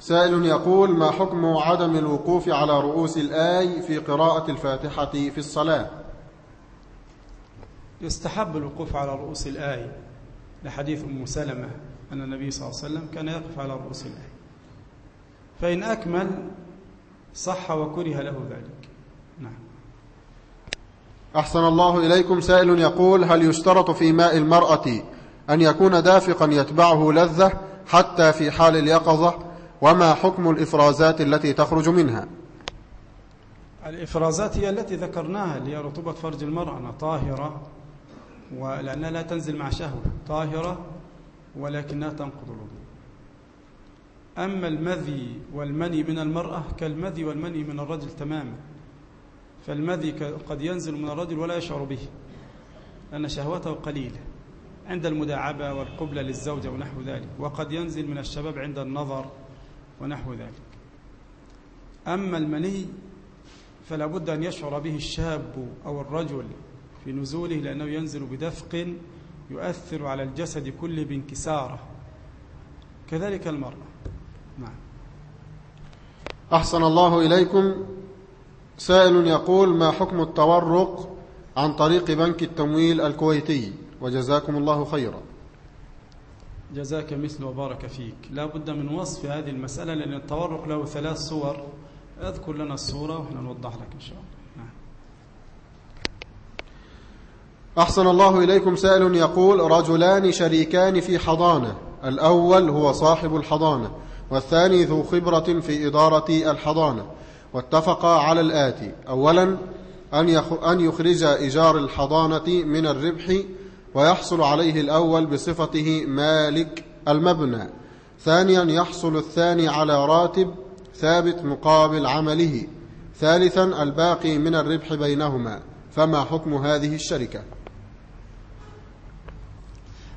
سائل يقول ما حكم عدم الوقوف على رؤوس الآي في قراءة الفاتحة في الصلاة؟ يستحب الوقوف على رؤوس الآي. لحديث أم سلمة أن النبي صلى الله عليه وسلم كان يقف على رؤوس الآي. فإن أكمل صح وكره له ذلك. أحسن الله إليكم. سائل يقول هل يشترط في ماء المرأة أن يكون دافقا يتبعه لذة حتى في حال اليقظة؟ وما حكم الإفرازات التي تخرج منها؟ الإفرازات هي التي ذكرناها اللي هي رطوبة فرج المرأة طاهرة ولأنها لا تنزل مع شهوة طاهرة ولكنها تنقض الوضوء. أما المذي والمني من المرأة كالمذي والمني من الرجل تماما. فالمذي قد ينزل من الرجل ولا يشعر به لأن شهوته قليلة عند المداعبة والقبلة للزوجة ونحو ذلك وقد ينزل من الشباب عند النظر ونحو ذلك. أما المني فلا بد أن يشعر به الشاب أو الرجل في نزوله لأنه ينزل بدفق يؤثر على الجسد كله بانكساره. كذلك المرأة. نعم. أحسن الله إليكم. سائل يقول ما حكم التورق عن طريق بنك التمويل الكويتي؟ وجزاكم الله خيرا. جزاك مثل وبارك فيك. لا بد من وصف هذه المسألة لأن التورق له ثلاث صور. اذكر لنا الصورة ونحن نوضح لك إن شاء الله. نعم. أحسن الله إليكم. سائل يقول رجلان شريكان في حضانة. الأول هو صاحب الحضانة والثاني ذو خبرة في إدارة الحضانة. واتفقا على الآتي أولا أن يخرج إيجار الحضانة من الربح ويحصل عليه الأول بصفته مالك المبنى. ثانيا يحصل الثاني على راتب ثابت مقابل عمله. ثالثا الباقي من الربح بينهما. فما حكم هذه الشركة؟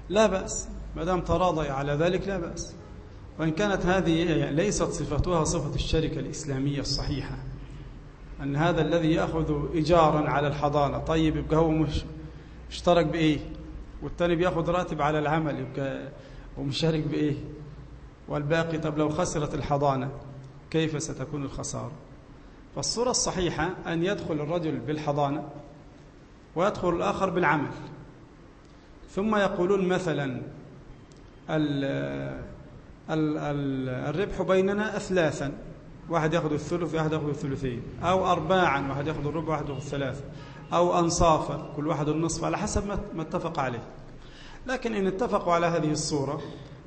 لا بأس. ما دام تراضي على ذلك لا بأس. وإن كانت هذه ليست صفتها صفة الشركة الإسلامية الصحيحة. أن هذا الذي يأخذ إيجارا على الحضانة طيب يبقى هو مش اشترك بإيه؟ والتاني بيأخذ راتب على العمل يبقى ومشارك بإيه؟ والباقي طب لو خسرت الحضانة كيف ستكون الخسارة؟ فالصورة الصحيحة أن يدخل الرجل بالحضانة ويدخل الآخر بالعمل. ثم يقولون مثلا الربح بيننا أثلاثا. واحد يأخذ الثلث واحد يأخذ الثلثين. أو أرباعا واحد يأخذ الربع واحد يأخذ الثلاثة أو أنصافا كل واحد النصف على حسب ما اتفق عليه. لكن إن اتفقوا على هذه الصورة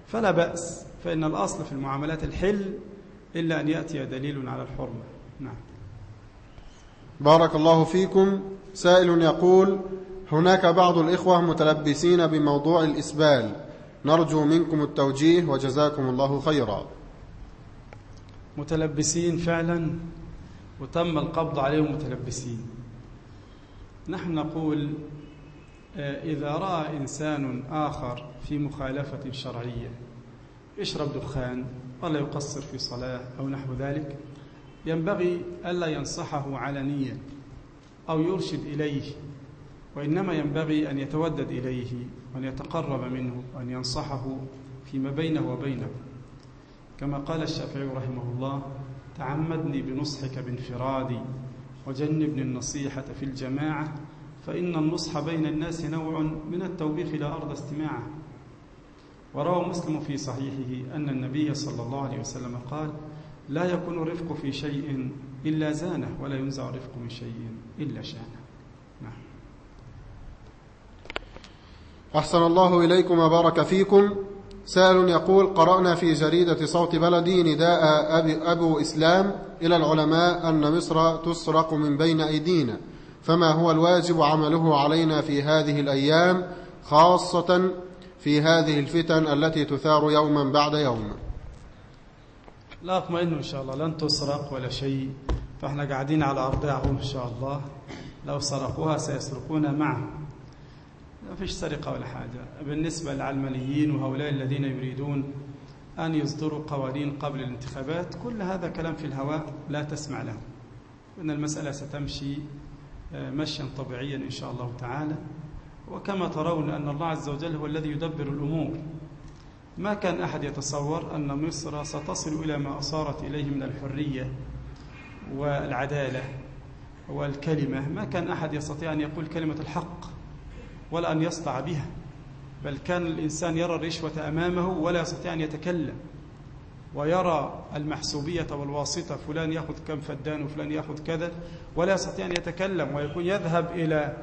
فلا بأس فإن الأصل في المعاملات الحل إلا أن يأتي دليل على الحرمة. نعم. بارك الله فيكم. سائل يقول هناك بعض الإخوة متلبسين بموضوع الإسبال. نرجو منكم التوجيه وجزاكم الله خيرا. متلبسين فعلا وتم القبض عليهم متلبسين. نحن نقول إذا رأى إنسان آخر في مخالفة شرعية يشرب دخان ولا يقصر في صلاة أو نحو ذلك ينبغي ألا ينصحه علنيا أو يرشد إليه وإنما ينبغي أن يتودد إليه وأن يتقرب منه وأن ينصحه فيما بينه وبينه. كما قال الشافعي رحمه الله تعمدني بنصحك بانفرادي وجنبني النصيحة في الجماعة فإن النصح بين الناس نوع من التوبيخ لا أرض استماعه وروى مسلم في صحيحه أن النبي صلى الله عليه وسلم قال لا يكون الرفق في شيء إلا زانه ولا ينزع الرفق من شيء إلا شانه نعم أحسن الله إليكم وبارك فيكم. سائل يقول قرأنا في جريدة صوت بلدي نداء أبي أبو إسلام إلى العلماء أن مصر تسرق من بين أيدينا فما هو الواجب عمله علينا في هذه الأيام خاصة في هذه الفتن التي تثار يوما بعد يوم؟ لا اطمئنوا إن شاء الله لن تسرق ولا شيء فإحنا قاعدين على أرضعهم إن شاء الله. لو سرقوها سيسرقون معهم ما فيش سرقة ولا حاجة. بالنسبة للعلمانيين وهؤلاء الذين يريدون أن يصدروا قوانين قبل الانتخابات كل هذا كلام في الهواء لا تسمع له. إن المسألة ستمشي مشيا طبيعيا إن شاء الله تعالى. وكما ترون أن الله عز وجل هو الذي يدبر الأمور. ما كان أحد يتصور أن مصر ستصل إلى ما أصارت إليه من الحرية والعدالة والكلمة. ما كان أحد يستطيع أن يقول كلمة الحق. ولا أن يصدع بها بل كان الإنسان يرى الرشوة أمامه ولا يستطيع أن يتكلم ويرى المحسوبية والواسطة فلان يأخذ كم فدان وفلان يأخذ كذا ولا يستطيع أن يتكلم ويكون يذهب إلى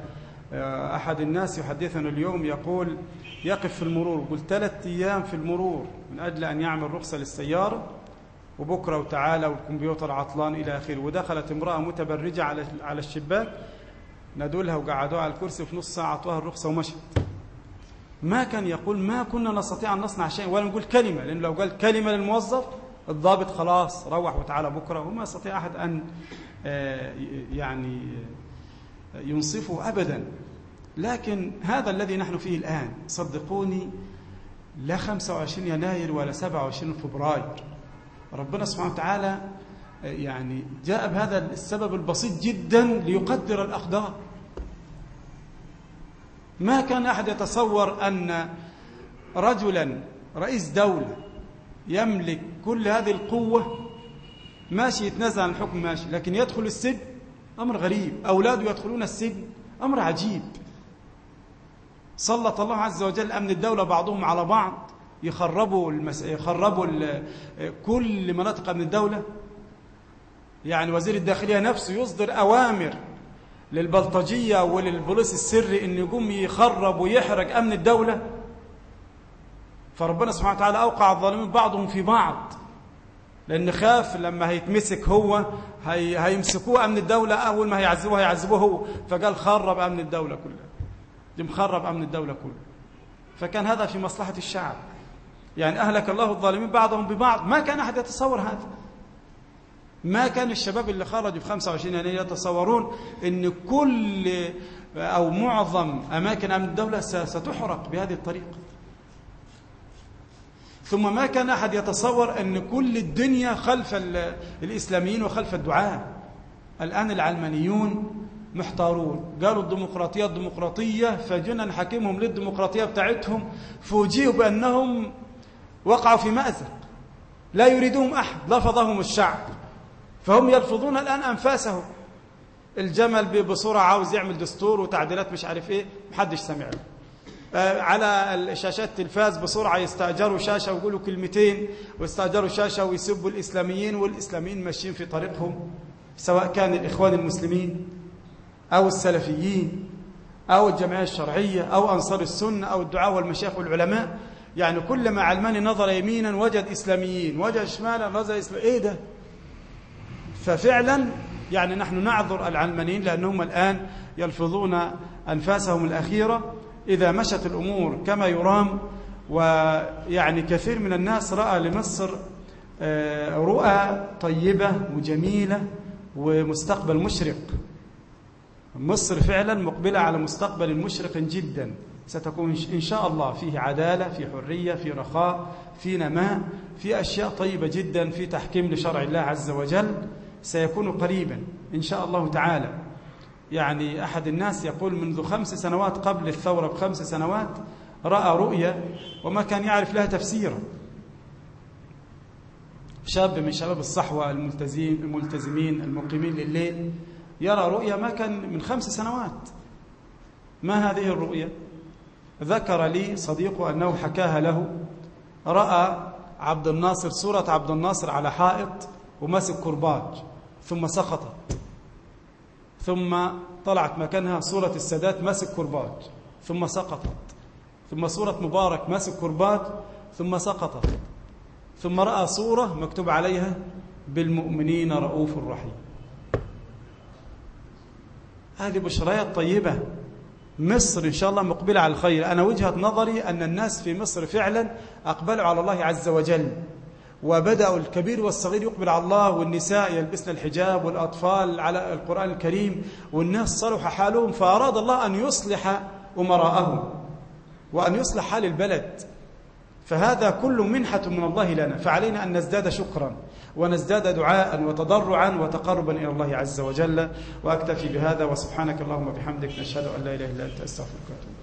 أحد الناس يحدثنا اليوم يقول يقف في المرور يقول ثلاثة أيام في المرور من أجل أن يعمل رخصة للسيارة وبكرة وتعالى والكمبيوتر عطلان إلى آخره ودخلت امرأة متبرجة على على الشباك نادوا وقعدوها على الكرسي في نص ساعة أعطوها الرخصة ومشت. ما كان يقول ما كنا نستطيع أن نصنع شيء ولا نقول كلمة لأنه لو قال كلمة للموظف الضابط خلاص روح وتعالى بكرة وما يستطيع أحد أن يعني ينصفه أبدا. لكن هذا الذي نحن فيه الآن صدقوني لا 25 يناير ولا 27 فبراير. ربنا سبحانه وتعالى يعني جاء بهذا السبب البسيط جدا ليقدر الأقدار ما كان أحد يتصور أن رجلا رئيس دولة يملك كل هذه القوة؟ ماشي يتنازل عن الحكم ماشي. لكن يدخل السجن أمر غريب. أولاده يدخلون السجن أمر عجيب. سلط الله عز وجل أمن الدولة بعضهم على بعض. يخربوا المس... يخربوا ال... كل مناطق من الدولة. يعني وزير الداخلية نفسه يصدر أوامر للبلطجية وللبوليس السري أن يقوم يخرب ويحرق أمن الدولة. فربنا سبحانه وتعالى أوقع الظالمين بعضهم في بعض لأن خاف لما هيتمسك هو هي... هيمسكوه أمن الدولة أول ما هيعذبوه هيعذبوه هو. فقال خرب أمن الدولة كلها. دي مخرب أمن الدولة كله فكان هذا في مصلحة الشعب. يعني أهلك الله الظالمين بعضهم ببعض. ما كان أحد يتصور هذا. ما كان الشباب اللي خرجوا في 25 يناير يتصورون أن كل أو معظم أماكن أمن الدولة ستحرق بهذه الطريقة. ثم ما كان أحد يتصور أن كل الدنيا خلف الإسلاميين وخلف الدعاء الآن العلمانيون محتارون. قالوا الديمقراطية الديمقراطية فجينا نحاكمهم للديمقراطية بتاعتهم فوجئوا بأنهم وقعوا في مأزق. لا يريدهم أحد لفظهم الشعب. فهم يلفظون الآن أنفاسهم. الجمل بصورة عاوز يعمل دستور وتعديلات مش عارف إيه محدش سمع له. على شاشات التلفاز بسرعة يستأجروا شاشة ويقولوا كلمتين ويستأجروا شاشة ويسبوا الإسلاميين والإسلاميين ماشيين في طريقهم سواء كان الإخوان المسلمين أو السلفيين أو الجمعية الشرعية أو أنصار السنة أو الدعاء والمشايخ والعلماء. يعني كلما علماني نظر يمينا وجد إسلاميين وجد شمالا وجد إسلام إيه ده؟ ففعلا يعني نحن نعذر العلمانيين لأنهم الآن يلفظون أنفاسهم الأخيرة. إذا مشت الأمور كما يرام ويعني كثير من الناس رأى لمصر رؤى طيبة وجميلة ومستقبل مشرق. مصر فعلا مقبلة على مستقبل مشرق جدا. ستكون إن شاء الله فيه عدالة في حرية في رخاء في نماء في أشياء طيبة جدا في تحكيم لشرع الله عز وجل. سيكون قريبا إن شاء الله تعالى. يعني أحد الناس يقول منذ خمس سنوات قبل الثورة بخمس سنوات رأى رؤية وما كان يعرف لها تفسيرا شاب من شباب الصحوة الملتزمين الملتزمين المقيمين لليل يرى رؤيا ما كان من خمس سنوات. ما هذه الرؤيا ذكر لي صديقه أنه حكاها له. رأى عبد الناصر صورة عبد الناصر على حائط وماسك كرباج. ثم سقطت ثم طلعت مكانها صورة السادات ماسك كرباج ثم سقطت. ثم صورة مبارك ماسك كرباج ثم سقطت. ثم رأى صورة مكتوب عليها بالمؤمنين رؤوف رحيم. هذه بشريات طيبة. مصر إن شاء الله مقبلة على الخير. أنا وجهة نظري أن الناس في مصر فعلا أقبلوا على الله عز وجل. وبدأوا الكبير والصغير يقبل على الله والنساء يلبسن الحجاب والأطفال على القرآن الكريم والناس صلح حالهم فأراد الله أن يصلح أمراءهم وأن يصلح حال البلد. فهذا كل منحة من الله لنا. فعلينا أن نزداد شكرا ونزداد دعاء وتضرعا وتقربا إلى الله عز وجل. وأكتفي بهذا وسبحانك اللهم وبحمدك. نشهد أن لا إله إلا أنت. أستغفرك وأتوب